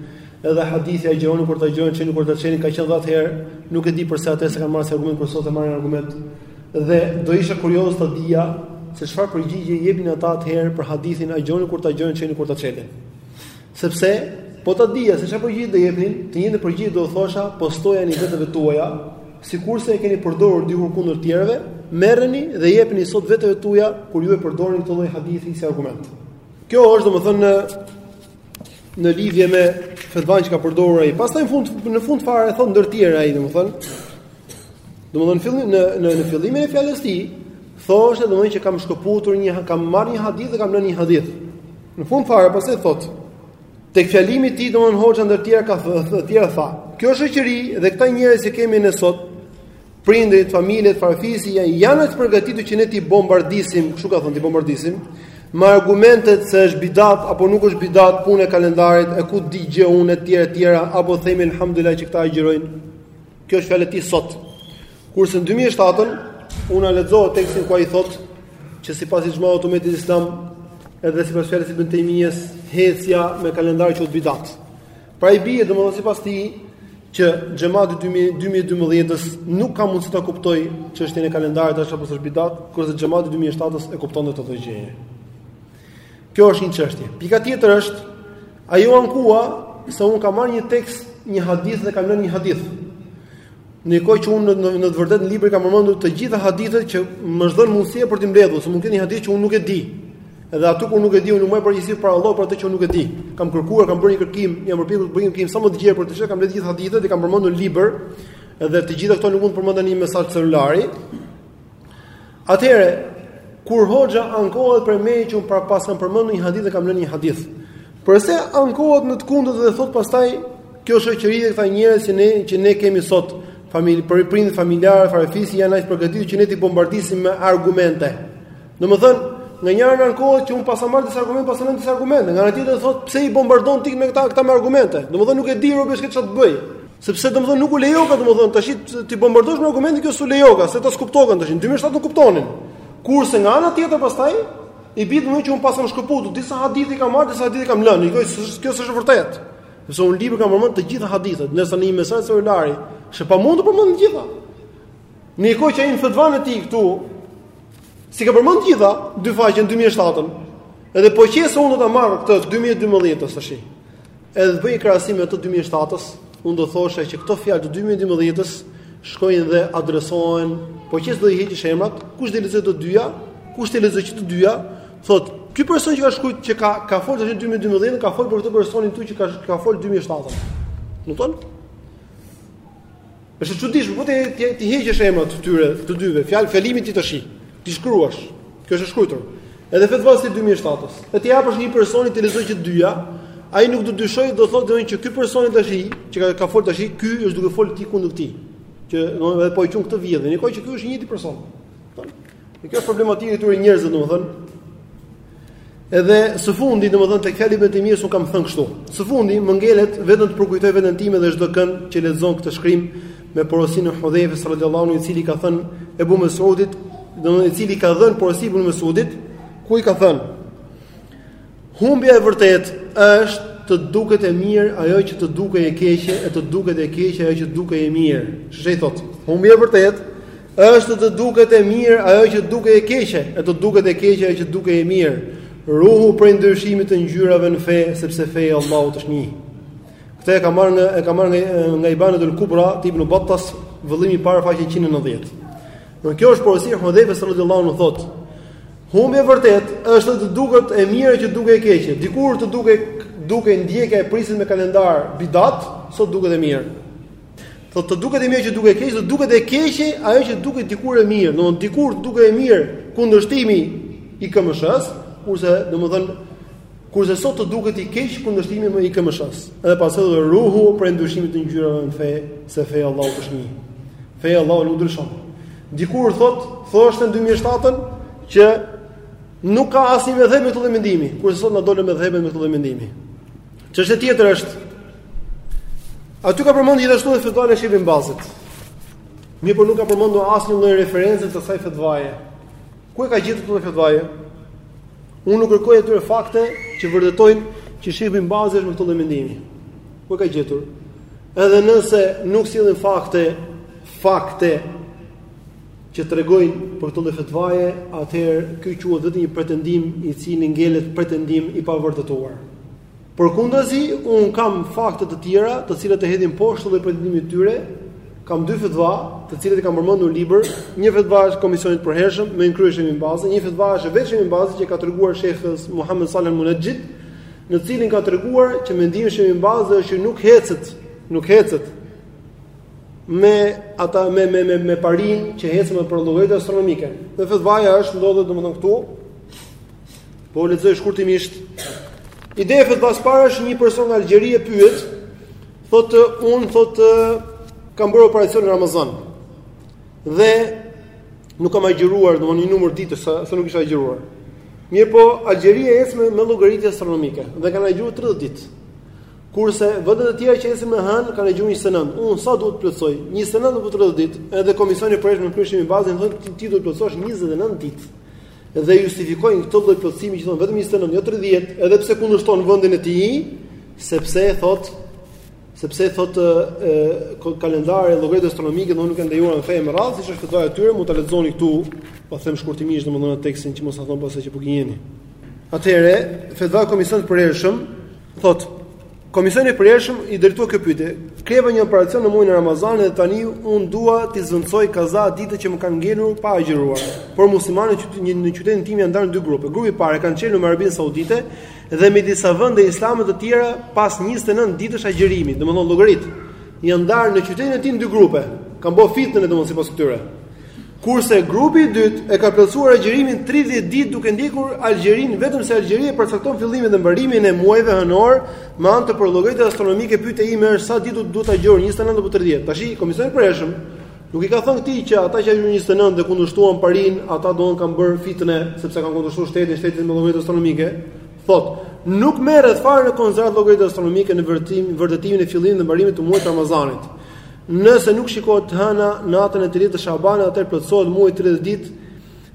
Edhe hadithi agjëroni kur të agjërojnë çelni kur të çelin ka qenë atëherë, nuk e di përse atëherë s'e kanë marrë si argument kur sot e marrin argument. Dhe do isha kurioz ta dija se çfarë përgjigje jepin ata atëherë për hadithin agjëroni kur të agjërojnë çelni kur të çelin. Sepse po ta dija se çfarë përgjigje do jepnin, të njëjtën përgjigje do u thosha, postojani veteve tuaja, sikurse e keni përdorur dikur kundër tjerëve, merreni dhe jepni sot veteve tuaja kur ju e përdorni këtë lloj hadithi si argument. Kjo është domethënë në në lidhje me fetvan që ka përdorur ai. Pastaj në fund në fund fare thotë ndër tjera ai domethënë. Domethënë në fillim në në në fillimin e fjalës tij thoshte domethënë që kam shkëputur një kam marrë një hadith dhe kam lënë një hadith. Në fund fare pastaj thotë tek fjalimi i tij domethënë hoxha ndër tjera ka të tjera tha. Kjo shoqëri dhe këta njerëz që kemi ne sot, prindërit, familjet, farfisi janë të përgatitur që ne t'i bombardisim, kështu ka thënë t'i bombardisim, me argumentet se është bidat apo nuk është bidat puna e kalendarit, e ku di gjë unë etj etj, apo themi alhamdulillah që këta agjërojnë Kjo është fjalë e tij sot. Kurse në 2007-ën unë lexova tekstin ku ai thotë që sipas ixhmaut të umetit islam edhe sipas fjalës së Ibn Tejmijes, hecja me kalendar që është bidat. Pra i bie domethënë sipas tij që xhemati i 2012-s nuk ka mundësi ta kuptojë çështjen e kalendarit a është apo s'është bidat, kurse xhemati i 2007-s e kuptonte këtë lloj gjëje. Kjo është një çështje. Pika tjetër është ai u ankua se unë kam marrë një tekst, një hadith dhe kam lënë një hadith. Në kohë që unë në, në të vërtetë në libër i kam përmendur të gjitha hadithet që më është dhënë mundësia për t'i mbledhur, se mund të ketë një hadith që unë nuk e di. Edhe aty kur nuk e di nuk mbaj përgjegjësi para Allahut për atë që unë nuk e di. Kam kërkuar, kam bërë një kërkim, jam përpjekur të bëj një kërkim sa më të gjerë për të çka kam lënë të gjitha hadithet dhe kam përmendur në libër, edhe të gjitha këto nuk mund të përmenden në mesazh celulari. Atëherë, kur hoxha ankohet për mua që unë pra paskam përmendur një hadith dhe kam lënë një hadith. Përse ankohet në të kundërt dhe thotë pastaj kjo shoqëri dhe këta njerëz që ne që ne kemi sot familje për prindër familjarë farefisi janë aq të përgatitur që ne t'i bombardisim me argumente. Domethënë, nga një anë ankohet që unë paskam marrë disa argumente, paskam lënë disa argumente. Nga ana tjetër thotë pse i bombardon ti me këta këta me argumente. Domethënë nuk e di robi se çfarë të bëjë. Sepse domethënë nuk u lejoka domethënë tash t'i bombardosh me argumente që s'u lejoka, se këta s'kuptokan tash, në 2007 nuk kuptonin. Kurse nga ana tjetër pastaj i bie domethënë që un paskam shkëputur disa hadithe kam marrë, disa hadithe kam lënë, kjo është kjo s'është e vërtet. Sepse un në libër i kam përmend të gjitha hadithet, ndërsa në një mesazh celulari, është e pamundur t'i përmend të gjitha. Në një kohë që ai në fetvan e tij këtu s'i ka përmend të gjitha, dy faqe në 2007-ën. Edhe po qe se unë do ta marr këtë 2012-ës tash. Edhe të bëj krahasim me të dy mijë e shtatës, unë do thosha që këto fjalë të dy mijë e dymbëdhjetës shkojnë dhe adresohen, po qe se do i heqësh emrat, kush do i lexojë të dyja, kush t'i lexojë të dyja, thotë, ky person që ka shkruar që ka ka fol në 2012 ka fol për këtë personin këtu që ka ka fol 2007. Kupton? Është e çuditshme, po ti t'i heqësh emrat të tyre të dyve, fjalë fjalimit tij tashi. T'i shkruash. Kjo është e shkruar. Edhe fetvasë së 2007-s. E t'i japësh një personi t'i lexojë që të dyja, ai nuk do të dyshojë, do thotë domethënë që ky personi tashi që ka ka fol tashi, ky është duke fol tij kundër tij. Që domethënë po e qum këtë vjedhje, nikoj që ky është i njëjti person. Dhe kjo është problematika e këtyre njerëzve, domethënë. Edhe së fundi, domethënë tek fjalët e mirë s'u kam thënë kështu. Së fundi më ngelet vetëm të përkujtoj veten time dhe çdo kënd që lexon këtë shkrim me porosin e Hudhejfës radhiyallahu anhu i cili i ka thënë Ebu Mesudit, domethënë i cili i ka dhënë porosi Ebu Mesudit, ku i ka thënë Humbja e vërtetë është të duket e mirë ajo që të dukej e keqe e të duket e keqe ajo që të dukej e mirë. Shih ç'i thotë, humbja e vërtetë është të duket e mirë ajo që të dukej e keqe e të duket e keqe ajo që të dukej e mirë. Ruhu prej ndryshimit të ngjyrave në fe, sepse feja e Allahut është një. Këtë e kam marrë nga e kam marrë nga nga Ibanetul Kubra, Ibn Battas, vëllimi i parë faqe 190. Në kjo është porosia e Hudhejfës radhiyallahu anhu thotë, Humbja e vërtet është të duket e mirë ajo që dukej e keqe. Dikur të duke dukej ndjekja e prijësit me kalendar bidat, sot të duket e mirë. Thotë të duket e mirë që dukej e keqe, të duket e keqe ajo që dukej dikur e mirë. Domthon dikur të dukej e mirë kundërshtimi i KMSH-së kurse domthon Kurse sot të duket i keq kundërshtimi i KMSH-së, edhe pas edhe ruhu prej ndryshimit të ngjyrave në fe, se feja e Allahut është një. Feja e Allahut nuk ndryshon. Dikur thot, thoshte në 2007-ën që nuk ka asnjë medhheb me këtë lloj mendimi, kurse sot na dolën medhhebe me këtë lloj mendimi. Çështja tjetër është Aty ka përmendur gjithashtu edhe fetvanë e Sheikh Ibn Bazit. Mirëpo nuk ka përmendur asnjë lloj reference të asaj fetvaje. Ku e ka gjetur këtë lloj fetvaje? Unë u kërkoj atyre fakte që vërtetojnë që Sheikh Ibn Baz është me këtë lloj mendimi. Ku e ka gjetur? Edhe nëse nuk sjellin fakte, fakte që tregojnë për këtë lloj fetvaje, atëherë ky quhet vetëm një pretendim i cili ngelet pretendim i pavërtetuar. Përkundrazi, unë kam fakte të tjera, të cilat e hedhin poshtë dhe pretendimin e tyre. Kam dy fetva, të cilat i kam përmendur në libër, një fetva është komisionit për hershëm, me nkryesh në bazë, një fetva është vetë sheh Bin Bazi që ka treguar shejh Muhammed Saleh Munajjid, në cilin ka treguar që mendimi sheh Bin Bazit është që nuk ecet, nuk ecet me ata me me me, me parinë që ecën me përllogaritje astronomike. Dhe fetvaja është ndodhet domethënë këtu, Po ju lexoj shkurtimisht. Ideja e fetvas parë është një person nga Algjeria pyet, thotë un thotë kam bërë operacion në Ramazan. Dhe nuk kam agjëruar domthonë një numër ditësh sa sa nuk isha agjëruar. Mirëpo, Algjeria ecën me, me llogaritje astronomike dhe kanë agjëruar 30 ditë. Kurse vendet e tjera që ecin me hënë kanë agjëruar 29. Un sa duhet të plotësoj? 29 apo 30 ditë? Edhe komisioni përhershëm në krye sheh Bin Bazi thotë ti, ti duhet të plotësosh 29 ditë. Dhe justifikojnë këtë lloj plotësimi që thon vetëm 29 jo 30, edhe pse kundërshton vendin e tij, sepse thot sepse thot kalendari e llogarit astronomike do nuk janë lejuar në fe me radhë, siç është fetva e tyre, mund ta lexoni këtu, po them shkurtimisht domethënë tekstin që mos na thon pastaj që po gënjeni. Atëherë, fetva e komisionit të përhershëm Thotë Komisioni i përhershëm iu drejtua kjo pyetje, kreva një operacion në muajin e Ramazanit dhe tani unë dua t'i zëvendësoj kaza ditët që më kanë ngelur pa agjëruar. Por muslimanët në, në qytetin tim janë ndarë në dy grupe. Grupi i parë kanë çelur me Arabinë Saudite dhe me disa vende islame të tjera pas 29 ditësh agjërimi, domethënë llogarit. Janë ndarë në qytetin e tij dy grupe. Kanë bërë fitnë domethënë sipas këtyre. Kurse grupi i dytë e ka plotësuar agjërimin 30 ditë duke ndjekur Algjerinë vetëm se Algjeria përcakton fillimin dhe mbarimin e muajve hënor me anë të përllogaritjes astronomike pyetja ime është sa ditë do të duhet t'agjëroj 29 apo 30 tashi komisioni përhershëm nuk i ka thënë këtij që ata që agjëruan 29 dhe kundërshtuan parinë ata do të kanë bërë fitnë sepse kanë kundërshtuar shtetin shtetin me llogaritë astronomike thot nuk merret fare në konsideratë llogaritë astronomike në vërtetimin e fillimit dhe mbarimit të muajit të Ramazanit Nëse nuk shikohet hëna natën e 30 të Shabanit, atëherë plotësohet muaji 30 ditë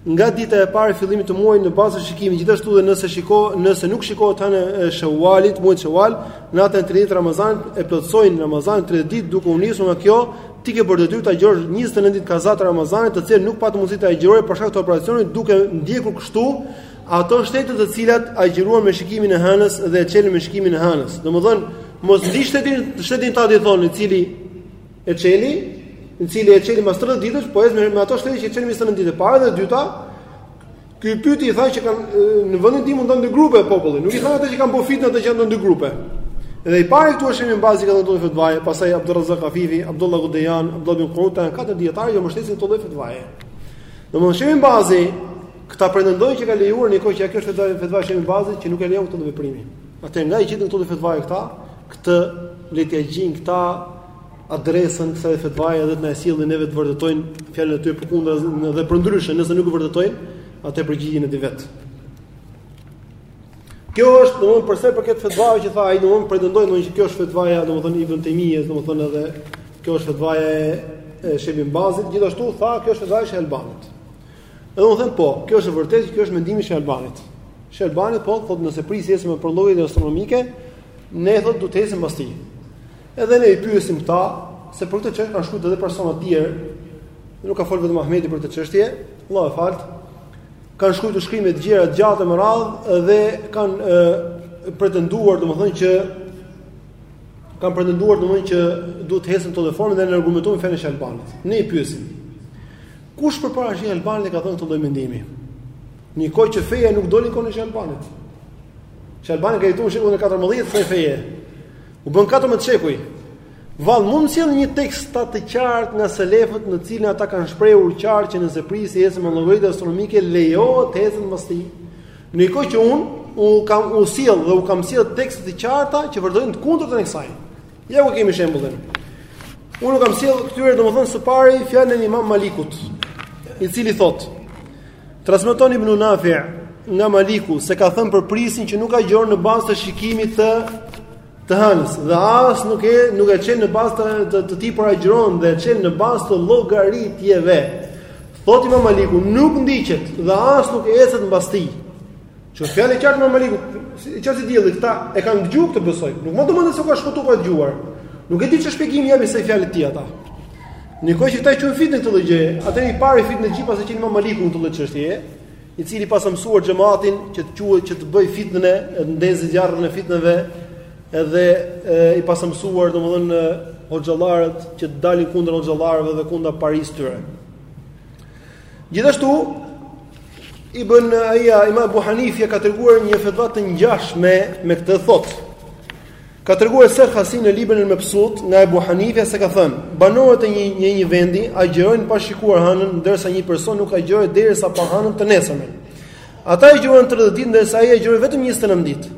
nga dita e parë e fillimit të muajit në bazë të shikimit. Gjithashtu dhe nëse shikohet, nëse nuk shikohet hëna e Shawalit, muajit Shawal, natën e 30 të Ramazanit e plotësojnë Ramazanin 30 ditë duke u nisur nga kjo, ti ke për detyrë t'agjërosh 29 ditë kaza të Ramazanit, të cilën nuk pate mundësi ta agjëroje për shkak të operacionit duke ndjekur kështu Ato shtete të cilat agjëruan me shikimin e hënës dhe e çelën me shikimin e hënës. Domthon, mos ndiq shtetin, shtetin tënd i thonë, i cili e çeli, i cili e çeli pas 30 ditësh, po ec me ato shtete që çelën pas 30 ditësh. Para dhe dyta, ky pyetësi i tha që kanë në vendin tim u ndanë dy grupe populli. Nuk i thonë ata që kanë bëu fitnë ato që u ndanë dy grupe. Dhe i pari këtu është sheh Bin Bazi ka dhënë fetvanë, pastaj Abdurrazzaq Afifi, Abdullah Gudejan, Abdullah bin Kuud, katër dietarë që mbështesin këtë lloj fetvaje. Domthon sheh Bin Bazi Këta pretendojnë që ka lejuar në një kohë që kjo është vetë fetva e Sheh Bin Baz që nuk e lejon këtë veprim. Atëherë nga i gjetën këto fetvaje këta, këta le ta gjejnë këta adresën kësaj fetvaje dhe të na e sjellin neve të vërtetojnë fjalën e tyre përkundra dhe përndryshe, nëse nuk e vërtetojnë, atëherë përgjigjen e di vet. Kjo është domthon për sa i përket fetvave që tha ai domthon pretendoi domthon që kjo është fetvaja domthon e Ibn Tejmijes domthon edhe kjo është fetvaja e Sheh Bin Bazit, gjithashtu tha kjo është fetvaja e Albanit. Edhe unë them po, kjo është e vërtetë që kjo është mendimi i Sheh Albanit. Sheh Albani po thotë nëse prijësi ecën me përllogaritje astronomike, ne thotë duhet të ecim pas tij. Edhe ne i pyesim këta se për këtë çështje kanë shkruar edhe persona të tjerë. Nuk ka fol vetëm Ahmeti për këtë çështje, Allahu e faltë. Kanë shkruar këtu shkrime të gjera gjatë me radhë dhe kanë pretenduar domethënë që kanë pretenduar domethënë që duhet të hesën telefonin dhe ne argumentojmë fenë e Sheh Albanit. Ne i pyesim. Kush përpara Sheh Albanit e ka thënë këtë lloj mendimi? Në një kohë që feja nuk doli në kohën e Sheh Albanit. Sheh Albani ka jetuar në shekullin e 14 se feja. U bën 14 shekuj. Vallë mund të sjell një tekst të qartë nga selefët në të cilin ata kanë shprehur qartë që nëse prijësi ecën me llogaritë astronomike lejohet të ecim mbas tij. Në një kohë që un u kam u sjell dhe u kam sjell tekste të qarta që vërtetojnë të kundërtën e kësaj. Ja ku kemi shembullin. Unë u kam sjellë këtyre domethënë së pari fjalën e Imam Malikut, i cili thotë: Transmeton Ibn Nafi nga Maliku se ka thënë për prijësin që nuk agjëron në bazë të shikimit të të hënës dhe as nuk e nuk e çel në bazë të të, të tij por agjëron dhe e çel në bazë të llogaritjeve. Thotë Imam Maliku, nuk ndiqet dhe as nuk ecet mbas tij. Kjo fjalë e qartë e Imam Malikut, e qartë si dielli, këta e kanë dëgjuar këtë besoj. Nuk mund të mendoj se ka shkutu pa dëgjuar. Nuk e di ç'është shpjegimi i kësaj fjale te ata. Në një kohë që këta e quajnë fitne këtë gjë. Atëherë i pari fitnexhi paska qenë Imam Maliku në këtë çështje, i cili paska mësuar xhematin që të çohet që të bëjë fitnen e ndezë zjarrin e fitneve, edhe e, i paska mësuar domethënë hoxhallarët që të dalin kundër hoxhallarëve dhe kundër parisë së tyre. Gjithashtu i bën ai Imam Abu Hanife ka treguar një fetva të ngjashme me këtë thot. Ka treguar Serahsi në librin el Mebsut nga Abu Hanife se ka thënë, banorët e një një, një vendi agjërojnë pa shikuar hënën, ndërsa një person nuk agjëroi derisa pa hënën të nesërmen. Ata agjëruan 30 ditë ndërsa ai agjëroi vetëm 29 ditë.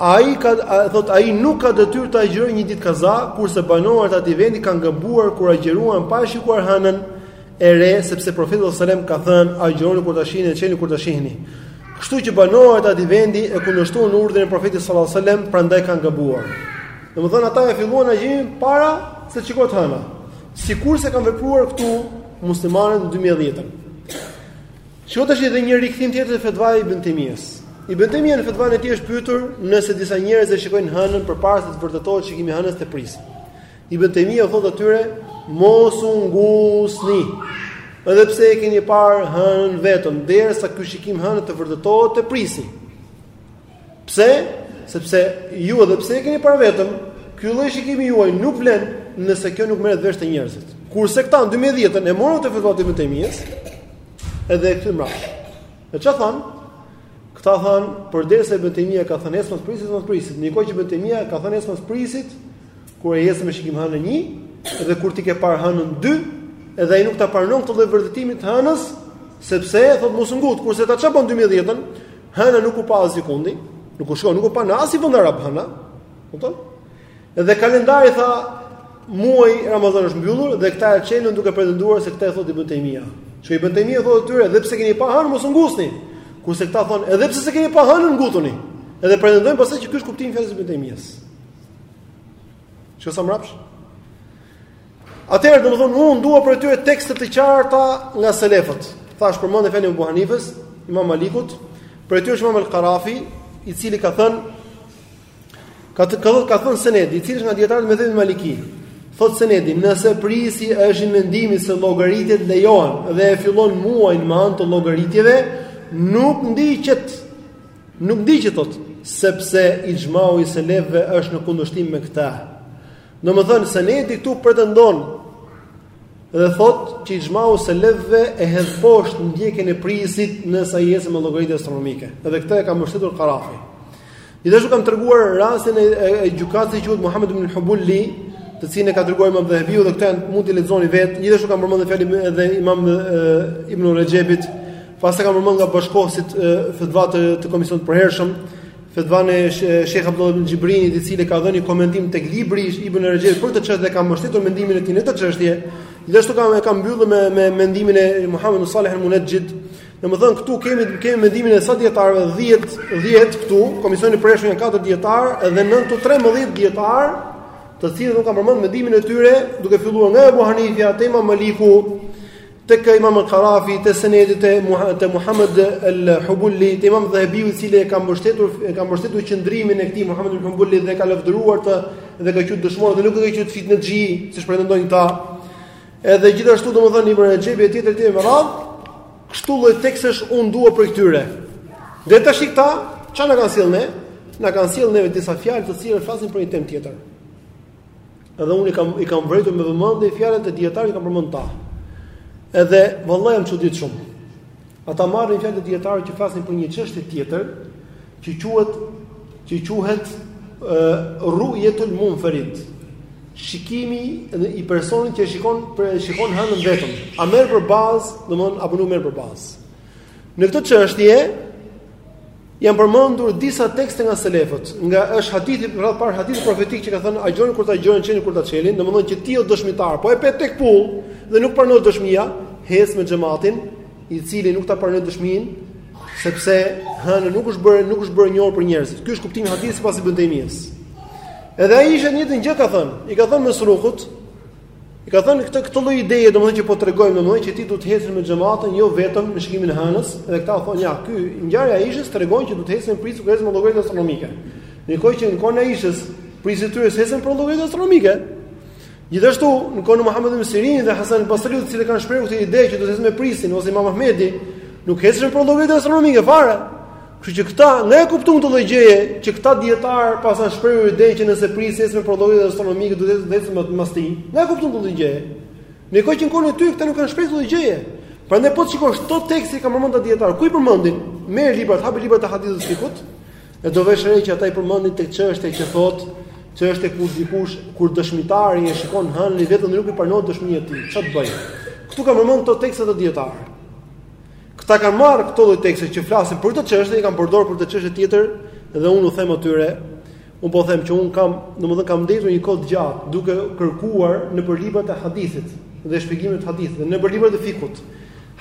Ai ka thot ai nuk ka detyrë të agjërojë një ditë kaza, kurse banorët e atij vendi kanë gabuar kur agjëruan pa shikuar hënën. e re, sepse profeti sallallahu alajhi wasallam ka thënë agjëroni kur ta shihni dhe çelni kur ta shihni. Kështu që banorët e atij vendi e kundërshtuan urdhrin e profetit sallallahu alajhi wasallam, prandaj kanë gabuar. Domethënë ata e filluan agjërimin para se të shikohet hëna. Sikurse kanë vepruar këtu muslimanët në 2010-ën. Shiko tash edhe një rikthim tjetër te fetvaja e Ibn Timijes. Ibn Timija në Fetvan e tij është pyetur nëse disa njerëz e shikojnë hënën përpara se të vërtetohet shikimi i hënës te prijësi. Ibn Taymija u thotë atyre, mos u ngutni. Edhe pse e keni parë hënën vetëm, derisa ky shikim hënë të vërtetohet te prijësi. Pse? Sepse ju edhe pse e keni parë vetëm, ky lloj shikimi juaj nuk vlen nëse kjo nuk merret vesh te njerëzit. Kurse këta në 2010-ën e morën këtë fetvan e Ibn Taymijës, edhe e kthyen mbrapsht. E ça thanë? Këta thanë, përderisa Ibn Taymija ka thënë esma prijësit, esma prijësit. Ndërkohë që Ibn Taymija ka thënë esmos prisit, Kur hyja është me shikim hënën 1 dhe kur ti ke parë hënën 2, edhe ai nuk ta pranon këtë lloj vërtetimi të hënës, sepse thotë mos u ngut, kurse këta ça bënë në 2010-ën, hëna nuk u pa asgjëkundi, nuk u shikua, nuk u pa në asnji vend arab hëna. Kupton? Dhe kalendari tha muaj Ramazan është mbyllur dhe këta e çelën duke pretenduar se këtë e thotë Ibn Taymija. Çka Ibn Taymija u thotë atyre, edhe pse e keni pa hënën mos u ngutni. Kurse këta thonë, edhe pse s'e keni pa hënën ngutuni. Edhe pretendojnë pastaj që ky është kuptimi i fjalës së Ibn Taymijës. Shiko sa mbrapsht? Atëherë, domethënë, unë dua prej tyre tekste të qarta nga selefët. Thash përmenda fjalën e Imam Abu Hanifës, Imam Malikut, prej tyre është Imam Al-Qarafi, i cili ka thënë ka, ka, ka thënë Senedi, i cili është nga dijetarët e mëdhenj Maliki. Thot Senedi, nëse prijësi është i mendimit se llogaritjet lejohen dhe e fillon muajin me anë të llogaritjeve, nuk ndiqet Nuk ndiqet thot, sepse ixhmai i selefëve është në kundërshtim me këtë. Domethënë, Senedi këtu pretendon dhe thot që ixhmai i selefëve e hedh poshtë ndjekjen e prijësit nëse ai ecën me llogaritë astronomike. Edhe këtë e ka mbështetur Karafi. Gjithashtu kam treguar rastin e, e, e gjykatësit që quhet Muhammed Ibn Hubulli, të cilin e ka treguar Imam Dhahabiu dhe këto mund t'i lexoni vetë. Gjithashtu kam përmendur fjalën edhe të Imam Ibn Rajabit Pastaj kam përmend nga bashkohësit fetva të, të komisionit të përhershëm, fetvan e Sheikh Abdullah ibn Xhibrinit, i cili ka dhënë një komentim tek libri i Ibn Rajab për këtë çështje dhe ka mbështetur mendimin e tij në këtë çështje. Gjithashtu kam e kam mbyllur me me mendimin e Muhamed bin Salih al-Munajjid. Domethënë këtu kemi kemi mendimin e sa dijetarëve 10 10 këtu, komisioni i përhershëm janë 4 dijetarë dhe 9 këtu 13 dijetarë, të cilët unë kam përmend mendimin e tyre, duke filluar nga Abu Hanifa, te Imam Maliku, Tek imam al-Karafi, te senetit e te Muhammed al-Hubulli, te imam Dhehebiu i cili e ka mbështetur, e ka mbështetur qëndrimin e këtij Muhammed al-Hubulli dhe e ka lavdëruar atë dhe e ka quajt dëshmor dhe nuk e ka quajt fitnexhi, siç pretendojnë këta. Edhe gjithashtu domethënë Ibn Rexhebi e tjetër tjetër me radhë, kështu lloj teksesh unë dua prej këtyre. Dhe tashi këta ça na kanë sjellë ne? Na kanë sjellë neve disa fjalë të cilat flasin për një temë tjetër. Edhe unë i kam i kam vërejtur me vëmendje fjalët e dijetarëve që kanë përmend këta. Edhe vallahi jam çudit shumë. Ata marrin fjalët e dijetarëve që flasin për një çështje tjetër, që quhet që quhet ru'jetul munferid. Shikimi i personit që shikon për shikon hënën vetëm. A merr për bazë, domthon apo nuk merr për bazë. Në këtë çështje janë përmendur disa tekste nga selefët, nga është hadithi në radhë të parë hadithi profetik që ka thënë agjoni kur të agjojnë, çelni kur ta çelin, domethënë që ti o dëshmitar, po e pe tek pull dhe nuk pranohet dëshmia, hec me xhamatin, i cili nuk ta pranon dëshminë, sepse hëna nuk është bërë nuk është bërë e njohur për njerëzit. Ky është kuptimi i hadithit sipas Ibn Taymijes. Edhe Aishja të njëjtën gjë ka thënë, i ka thënë Mesrukut, I ka thënë këtë këtë lloj ideje domethënë që po tregojmë domethënë që ti duhet të hecësh me xhamatin jo vetëm në shikimin e hënës, edhe këta thonë ja, kjo ngjarja e Aishës tregon që duhet të hecësh me prijësin kur hec me llogaritë astronomike. Në kohë që në kohën e Aishës prijësit e tyre s'hecnin për llogaritë astronomike. Gjithashtu në kohën e Muhamedit ibn Sirin dhe Hasan al-Basriut të cilët kanë shprehur këtë ide që duhet të hecësh me prijësin ose Imam Ahmedi, nuk hecesh për llogaritë astronomike fare. Kështu që këta, nga e kuptuan këtë lloj gjëje, që këta dijetarë paskan shprehur idenë që nëse prijësi hec me llogaritë astronomike duhet të hecim mas tij. Nga e kuptuan këtë gjë. Në kohë që kanë ty, këta nuk kanë shprehur këtë gjë. Prandaj po t'i shikosh këto tekste i kanë përmendur ata dijetarë. Ku i përmendin? Merr librat, hapi librat të hadithit të fikut. E do vësh re që ata i përmendin tek çështja që thotë që është e kur dikush kur dëshmitari e shikon hënën vetëm nuk i pranon dëshminë e tij. Ç'të bëjë? Ktu kanë përmend këto tekste dijetarët. Këta kanë marrë këto lloj tekste që flasin për këtë çështje, i kanë përdorur për një çështje tjetër dhe unë u them atyre, unë po them që unë kam, domethënë kam ndejtur një kohë të gjatë duke kërkuar nëpër librat e hadithit dhe shpjegimet e hadithit dhe nëpër librat e fikut.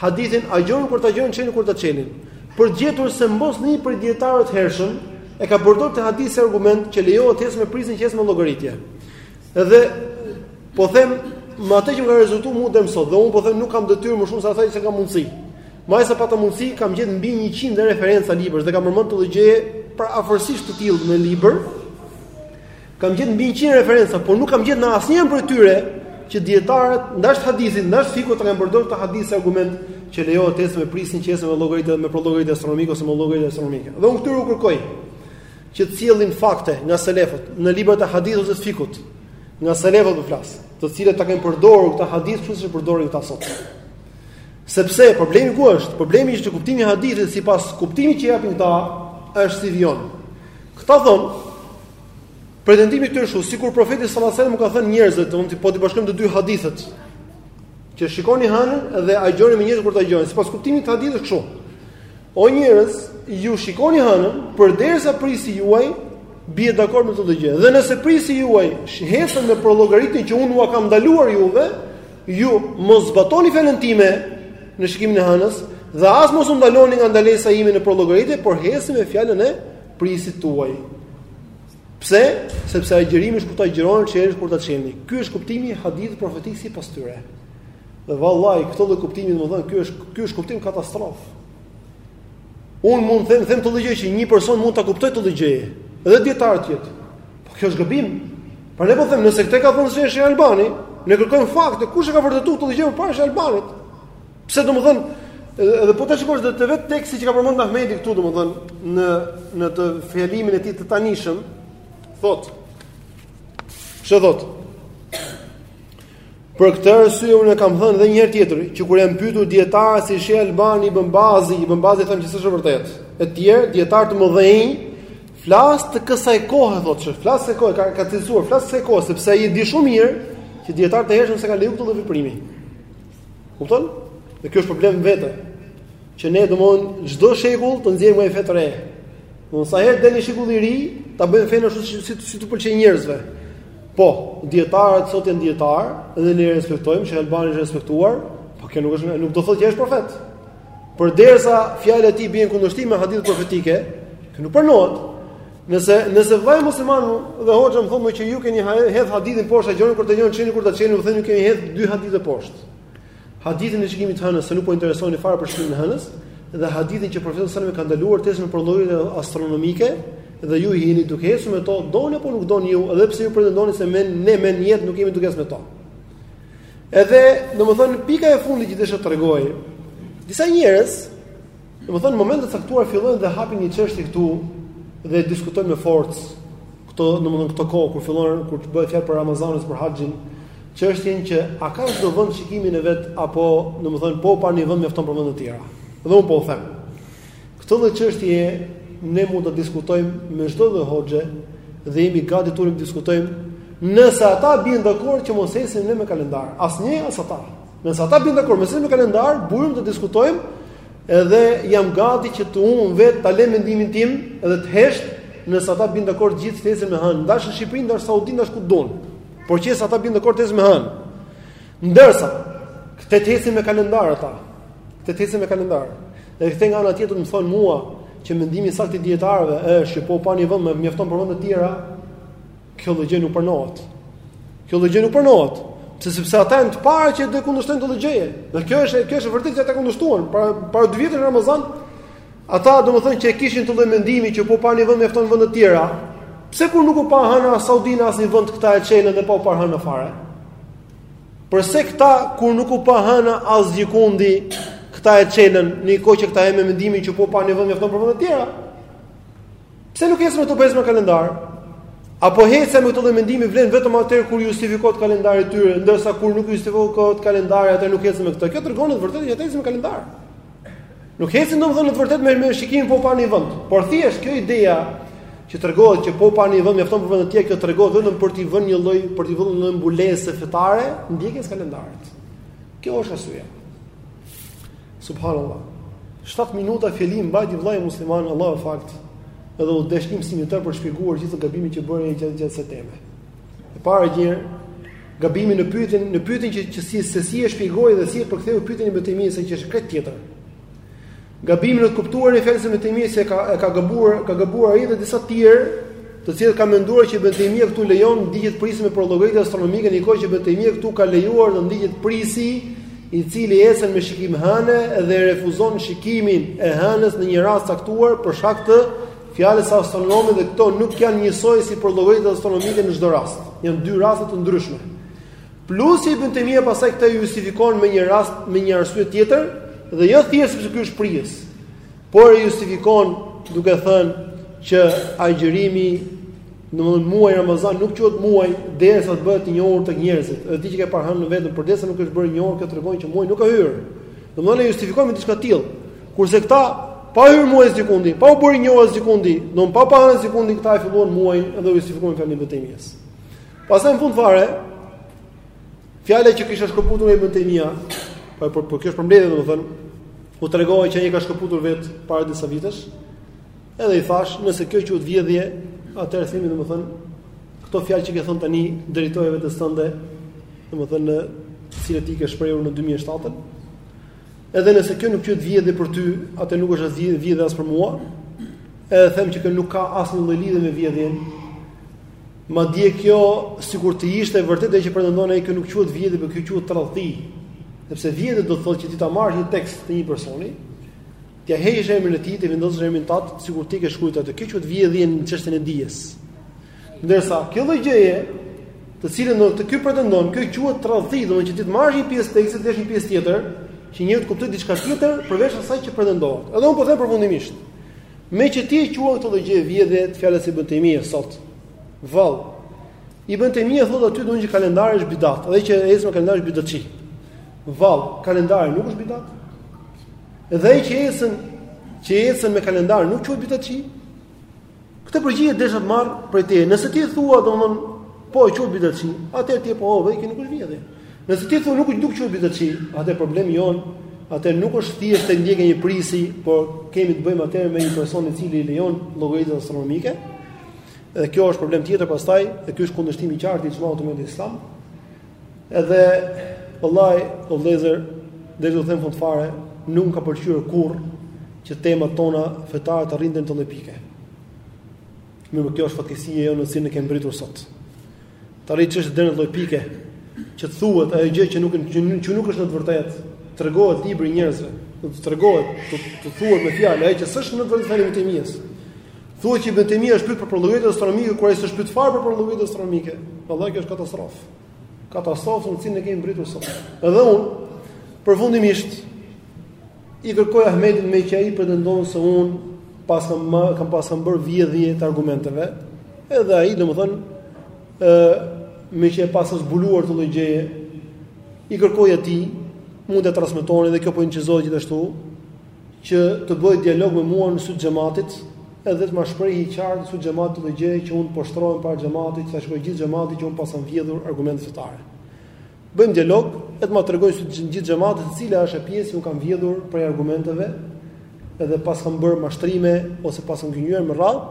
Hadithin agjoni kur të agjojnë, çelni kur ta çelin. Për të gjetur se mbos ndonjë prej dijetarëve të hershëm e ka përdorur këtë hadith si argument që lejohet të ecësh me prijësin që ec me llogaritje. Edhe po them me atë që më ka rezultuar mua deri më sot dhe un po them nuk kam detyrë më shumë se ajo që kam mundësi. Me sa pata mundësi kam gjetë mbi 100 referenca librash dhe kam përmend një gjë përafërsisht të tillë në libër. Kam gjetë mbi 100 referenca, por nuk kam gjetë në asnjërin prej tyre që dijetarët ndash hadithit, ndash fikut kanë përdorur këtë hadith si argument që lejohet të ecësh me prijësin që ecën me llogaritë me llogaritë astronomike ose me llogaritë astronomike. Dhe unë këtyre u kërkoj. që të sjellin fakte nga selefët në librat e hadithit dhe fikhut, nga selefët po flas, të cilët ta kanë përdorur këtë hadith kështu siç e përdorin këta sot. Sepse problemi ku është? Problemi është kuptimi i hadithit sipas kuptimit që japin këta, është si vijon. Këta thon pretendimi këtu është sikur profeti sallallahu alajhi wasallam ka thënë njerëzve, domthonë po ti bashkojmë të dy hadithet. Që shikoni hënën dhe agjoni me njerëz kur ta gjoni, sipas kuptimit të hadithit kështu. O njerëz, ju shikoni hënën, përderisa prijësi juaj bie dakord me këtë gjë. Dhe nëse prijësi juaj ecën me përllogaritjen që unë ua kam ndaluar juve, ju mos zbatoni fjalën time në shikimin e hënës dhe as mos u ndaloni nga ndalesa ime në përllogaritje, por ecni me fjalën e prijësit tuaj. Pse? Sepse agjërimi është kur të agjëroni, çelja është kur ta çelni. Ky është kuptimi i hadithit profetik sipas tyre. Dhe vallahi ky lloj kuptimi, domethënë ky është ky është kuptim katastrofë. Unë mund ta them them këtë lloj gjëje që një person mund ta kuptojë këtë lloj gjëje. Edhe dietar të jetë. Po kjo është gabim. Pra ne po them nëse këtë ka thënë Sheh Albani, ne kërkojmë fakte, kush e ka vërtetuar këtë lloj gjëje para Sheh Albanit? Pse domethënë edhe po ta shikosh edhe të vetë teksti që ka përmendur Ahmedi këtu domethënë në në këtë fjalimin e tij të tanishëm, thotë. Çfarë thotë? Për këtë arsye unë kam thënë edhe një herë tjetër, që kur janë pyetur dietarë si Sheh Albani, Ibn Bazi, Ibn Bazi thamë që s'është e vërtetë. E tjerë dietarë të mëdhenj flas të kësaj kohe thotë, flas të kësaj kohe ka ka cilësuar flas të kësaj kohe sepse ai e di shumë mirë që dietarë të hershëm s'e kanë lejuar këtë lloj veprimi. Kupton? Dhe kjo është problem vetë. Që ne domon çdo shekull të nxjerrim një fe të re. Domon sa herë del një shekull i ri, ta bëjmë fenë ashtu si si t'u pëlqejë njerëzve. Po, dietarët sot janë dietar dhe ne i respektojmë, Sheh Albani është i respektuar, por kjo nuk është nuk do thotë që është profet. Përderisa fjala e tij bie në kundërshtim me hadithet profetike, kjo nuk pranohet. Nëse nëse vllai musliman dhe hoxha më thotë që ju keni hedh hadithin poshtë agjëroni kur të agjërojnë, çelni kur ta çelin, unë them ju keni hedh dy hadithe poshtë. Hadithin e shikimit të hënës se nuk po interesoheni fare për shikimin e hënës dhe hadithin që profeti sallallahu alajhi wasallam ka ndaluar të ecurën me përllogaritje astronomike dhe ju jeni duke ecur me to, doni apo nuk doni ju, edhe pse ju pretendoni se ne, ne me nijet nuk jemi duke ecur me to. Edhe, domethënë pika e fundit që desha të tregoj, disa njerëz Domethënë në momente të caktuara fillojnë dhe hapin një çështje këtu dhe diskutojnë me forcë këto domethënë këto kohë kur fillon kur të bëhet fjalë për Ramazanin ose për haxhin, çështjen që a ka çdo vend shikimin e vet apo domethënë po pa një vend mjafton për vende të tjera. Dhe unë po u them. Këtë lloj çështje ne mund ta diskutojmë me çdo lloj hoxhe dhe jemi gati të diskutojmë nëse ata bien dakord që mos ecim ne me kalendar. As ne as ata. Nëse ata bien dakord mos ecim me kalendar, bujrum të diskutojmë edhe jam gati që të unë vetë ta lë mendimin tim edhe të hesht, nëse ata bien dakord që të ecim me hënë, ndash në Shqipëri, ndash Saudi, ndash ku don. Por që s'ata bien dakord të ecën me hënë. Ndërsa këta të hecin me kalendar ata. Këta të hecin me kalendar. Dhe kthen nga ana tjetër më thon mua që mendimi i saktë i dietarëve është që po pa një vend më mjafton për vende të tjera, Kjo lloj gjë nuk pranohet. Kjo lloj gjë nuk pranohet, pse sepse ata janë të parë që do kundërshtojnë këtë gjë. Dhe kjo është kjo është vërtet që ata kundërshtuan para para dy vjetësh në Ramazan. Ata domethënë që e kishin këtë lloj mendimi që po pa një vend mjafton për vende të tjera. Pse kur nuk u pa hëna Saudi në as një vend këta e çelën dhe pa u pa hëna fare. Përse këta kur nuk u pa hëna as gjikundi këta e çelën, në kohë që këta janë me mendimin që po pa një vend mjafton për vende të tjera. Pse nuk ecën atëherë me kalendar? Apo hecja me këtë mendim vlen vetëm atëherë kur justifikohet kalendari i tyre, ndërsa kur nuk justifikohet kalendari, atëherë nuk ecën me këtë. Kjo tregon në të vërtetë që ata ecën me kalendar. Nuk ecën domethënë në të vërtetë me me shikimin po pa një vend. Por thjesht kjo ideja që tregohet që po pa një vend mjafton për vende të tjera, kjo tregohet vetëm për të vënë një lloj për të vënë një mbulesë fetare ndjekjes kalendarit. Kjo është arsyeja. Subhanallahu. 7 minuta fjalim mbajti vllai musliman Allahu e faltë edhe u desh një mësim i tërë për shpjeguar gjithë gabimin që bëri ai gjatë gjatë kësaj teme. E para gjë, gabimi në pyetjen në pyetjen që, që si se si e shpjegoi dhe si e përktheu pyetjen e Ibn Taymijes që është krejt tjetër. Gabimi në të kuptuarit e fjalës Ibn Taymijes e ka e ka gabuar, ka gabuar ai dhe disa të tjerë të cilët kanë menduar që Ibn Taymija këtu lejon ndiqet prijësi me përllogaritë astronomike, në kohë që Ibn Taymija këtu ka lejuar të ndiqjet prisi, i cili ecën me shikim hëne dhe refuzon shikimin e hënës në një rast caktuar për shkak të fjalës së astronomit dhe këto nuk janë njësoj si përllogaritë astronomike në çdo rast. Janë dy raste të ndryshme. Plus Ibn Taymija pastaj këtë justifikon me një rast me një arsye tjetër dhe jo thjesht sepse ky është prijës. Por e justifikon duke thënë që agjërimi në muaj Ramazan nuk quhet muaj derisa të bëhet i njohur tek njerëzit. Edhe ti që ke parë hënë vetëm, përderisa nuk është bërë i njohur kjo tregon që muaji nuk ka hyrë. Domthonë e justifikon me diçka të tillë. Kurse këta pa hyrë muaji gjëkundi, pa u bërë i njohur gjëkundi, domthonë pa pa hënë gjëkundi këta e filluan muajin dhe e justifikojnë me fjalën e Ibn Taymijes. Pastaj në fund fare Fjala që kisha shkëputur Ibn Taymija, por por, por kjo është përmbledhje domethënë, u tregoi që ai ka shkëputur vet para disa vitesh. Edhe i thash, nëse kjo quhet vjedhje, atëherë themi domethënë këto fjalë që ke thënë tani drejtoja vetes tënde, domethënë të cilat i ke shprehur në 2007. Edhe nëse kjo nuk quhet vjedhje për ty, atëherë nuk është as vjedhje as për mua. Edhe them që kjo nuk ka asnjë lloj lidhje me vjedhjen, Madje kjo sikur të ishte vërtet ajo që pretendon ai, kjo nuk quhet vjedhje, por kjo quhet tradhti. Sepse vjedhje do të thotë që ti ta marrësh një tekst të një personi, t'ia heqësh emrin e tij, t'i vendosësh emrin tat, sikur ti e ke shkruar atë. Kjo quhet vjedhje në çështjen e dijes. Ndërsa kjo lloj gjëje, të cilën do të ky pretendon, kjo quhet tradhti, domethënë që ti të marrësh një pjesë teksti dhe një pjesë tjetër, që njeriu të kuptojë diçka tjetër përveç asaj që pretendohet. Edhe unë po them përfundimisht. Meqë ti e quan këtë lloj gjëje vjedhje të fjalës së Ibn Taymiyah s'ka. Vallë. Ibn Taymiyah thotë aty domethënë që kalendari është bidat, edhe ai që ecën me kalendar është bidatçi. Vallë, kalendari nuk është bidat. Edhe ai që ecën që ecën me kalendar nuk quhet bidatçi. Këtë përgjigje desha të marr prej teje. Nëse ti thua domethënë po, quhet bidatçi, atëherë ti po, okej, nuk është vjedhje. Nëse ti thua nuk nuk quhet bidatçi, atëherë problemi jonë, atëherë nuk është thjesht te ndjekja e një prijësi, por kemi të bëjmë atëherë me një person i cili lejon llogaritë astronomike. Dhe ky është problem tjetër pastaj, dhe ky është kundërshtim i qartë i ixhmait të Islamit. Edhe vallai, o vëllezër, dhe do t'ju them fund fare, nuk më ka pëlqyer kurrë që temat tona fetare të arrijnë deri në këtë lloj pike. Mirëpo kjo është fatkeqësia jonë që ne kemi mbërritur sot. Të arrijë çështja deri në këtë lloj pike që të thuhet ajo gjë që nuk që nuk është në të vërtetë, tregohet libri njerëzve, të tregohet, të thuhet me fjalë ajo që s'është në të vërtetë fjalë e Ibn Tejmijes. Thuhet që Ibn Tejmija është pyet për përllogaritjet astronomike, kur ai s'është pyet fare për përllogaritjet astronomike. Vallai kjo është katastrofë. Katastrofë në të cilën ne kemi mbërritur sot. Edhe unë përfundimisht I kërkoj Ahmetit meqë ai pretendon se un paskam më kam paskam bërë vjedhje të argumenteve, edhe ai domethënë meqë e paska zbuluar këtë lloj gjëje, i kërkoj atij mund ta transmetoni dhe kjo po inçizohet gjithashtu që të bëjë dialog me mua në sy të xhamatit, edhe të ma shprehë qartë në sy xhamatit këtë lloj gjëje që un të poshtërohem para xhamatit, ta shikojë gjithë xhamati që un paskam vjedhur argumente fetare. Bëjmë dialog, e të ma tregojë në sy të gjithë xhamatit se cila është ajo pjesë që unë kam vjedhur prej argumenteve dhe paskam bërë mashtrime ose paskam gënjyer me radhë,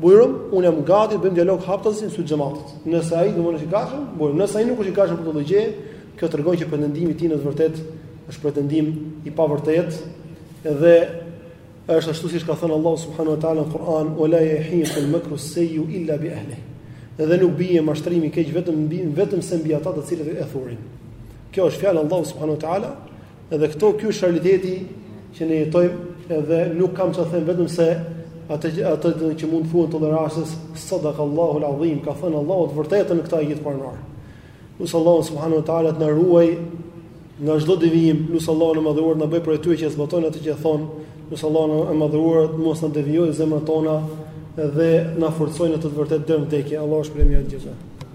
bujrum, unë jam gati, bëjmë dialog haptazi në sy të xhamatit. Nëse ai domethënë është i gatshëm, bujrum, nëse ai nuk është i gatshëm për këtë lloj gjëje, kjo tregon që pretendimi i tij në të vërtetë është pretendim i pavërtetë dhe Është ashtu siç ka thënë Allahu subhanahu wa taala në Kur'an, "Wa la yahiqul makru sayyu illa bi ahli." Dhe nuk bie mashtrimi i keq vetëm mbi vetëmse mbi ata të cilët e thurin. Kjo është fjala e Allahut subhanahu wa taala, edhe këto ky është realiteti që ne jetojmë, edhe nuk kam çfarë them vetëmse atë atë që mund të thuhet në këto lloj rastesh, sadaqallahu alazim, ka thënë Allahu të vërtetën në këtë ajet kuranor. Lus Allahun subhanehu wa ta'ala të na ruajë nga çdo devijim, lus Allahun e madhëruar të na bëjë prej atyre që e zbatojnë atë që thonë, lus Allahun e madhëruar të mos na i devijojë zemrat tona dhe të na forcojë në të vërtetën deri në vdekje. Allah është përmbi gjithë.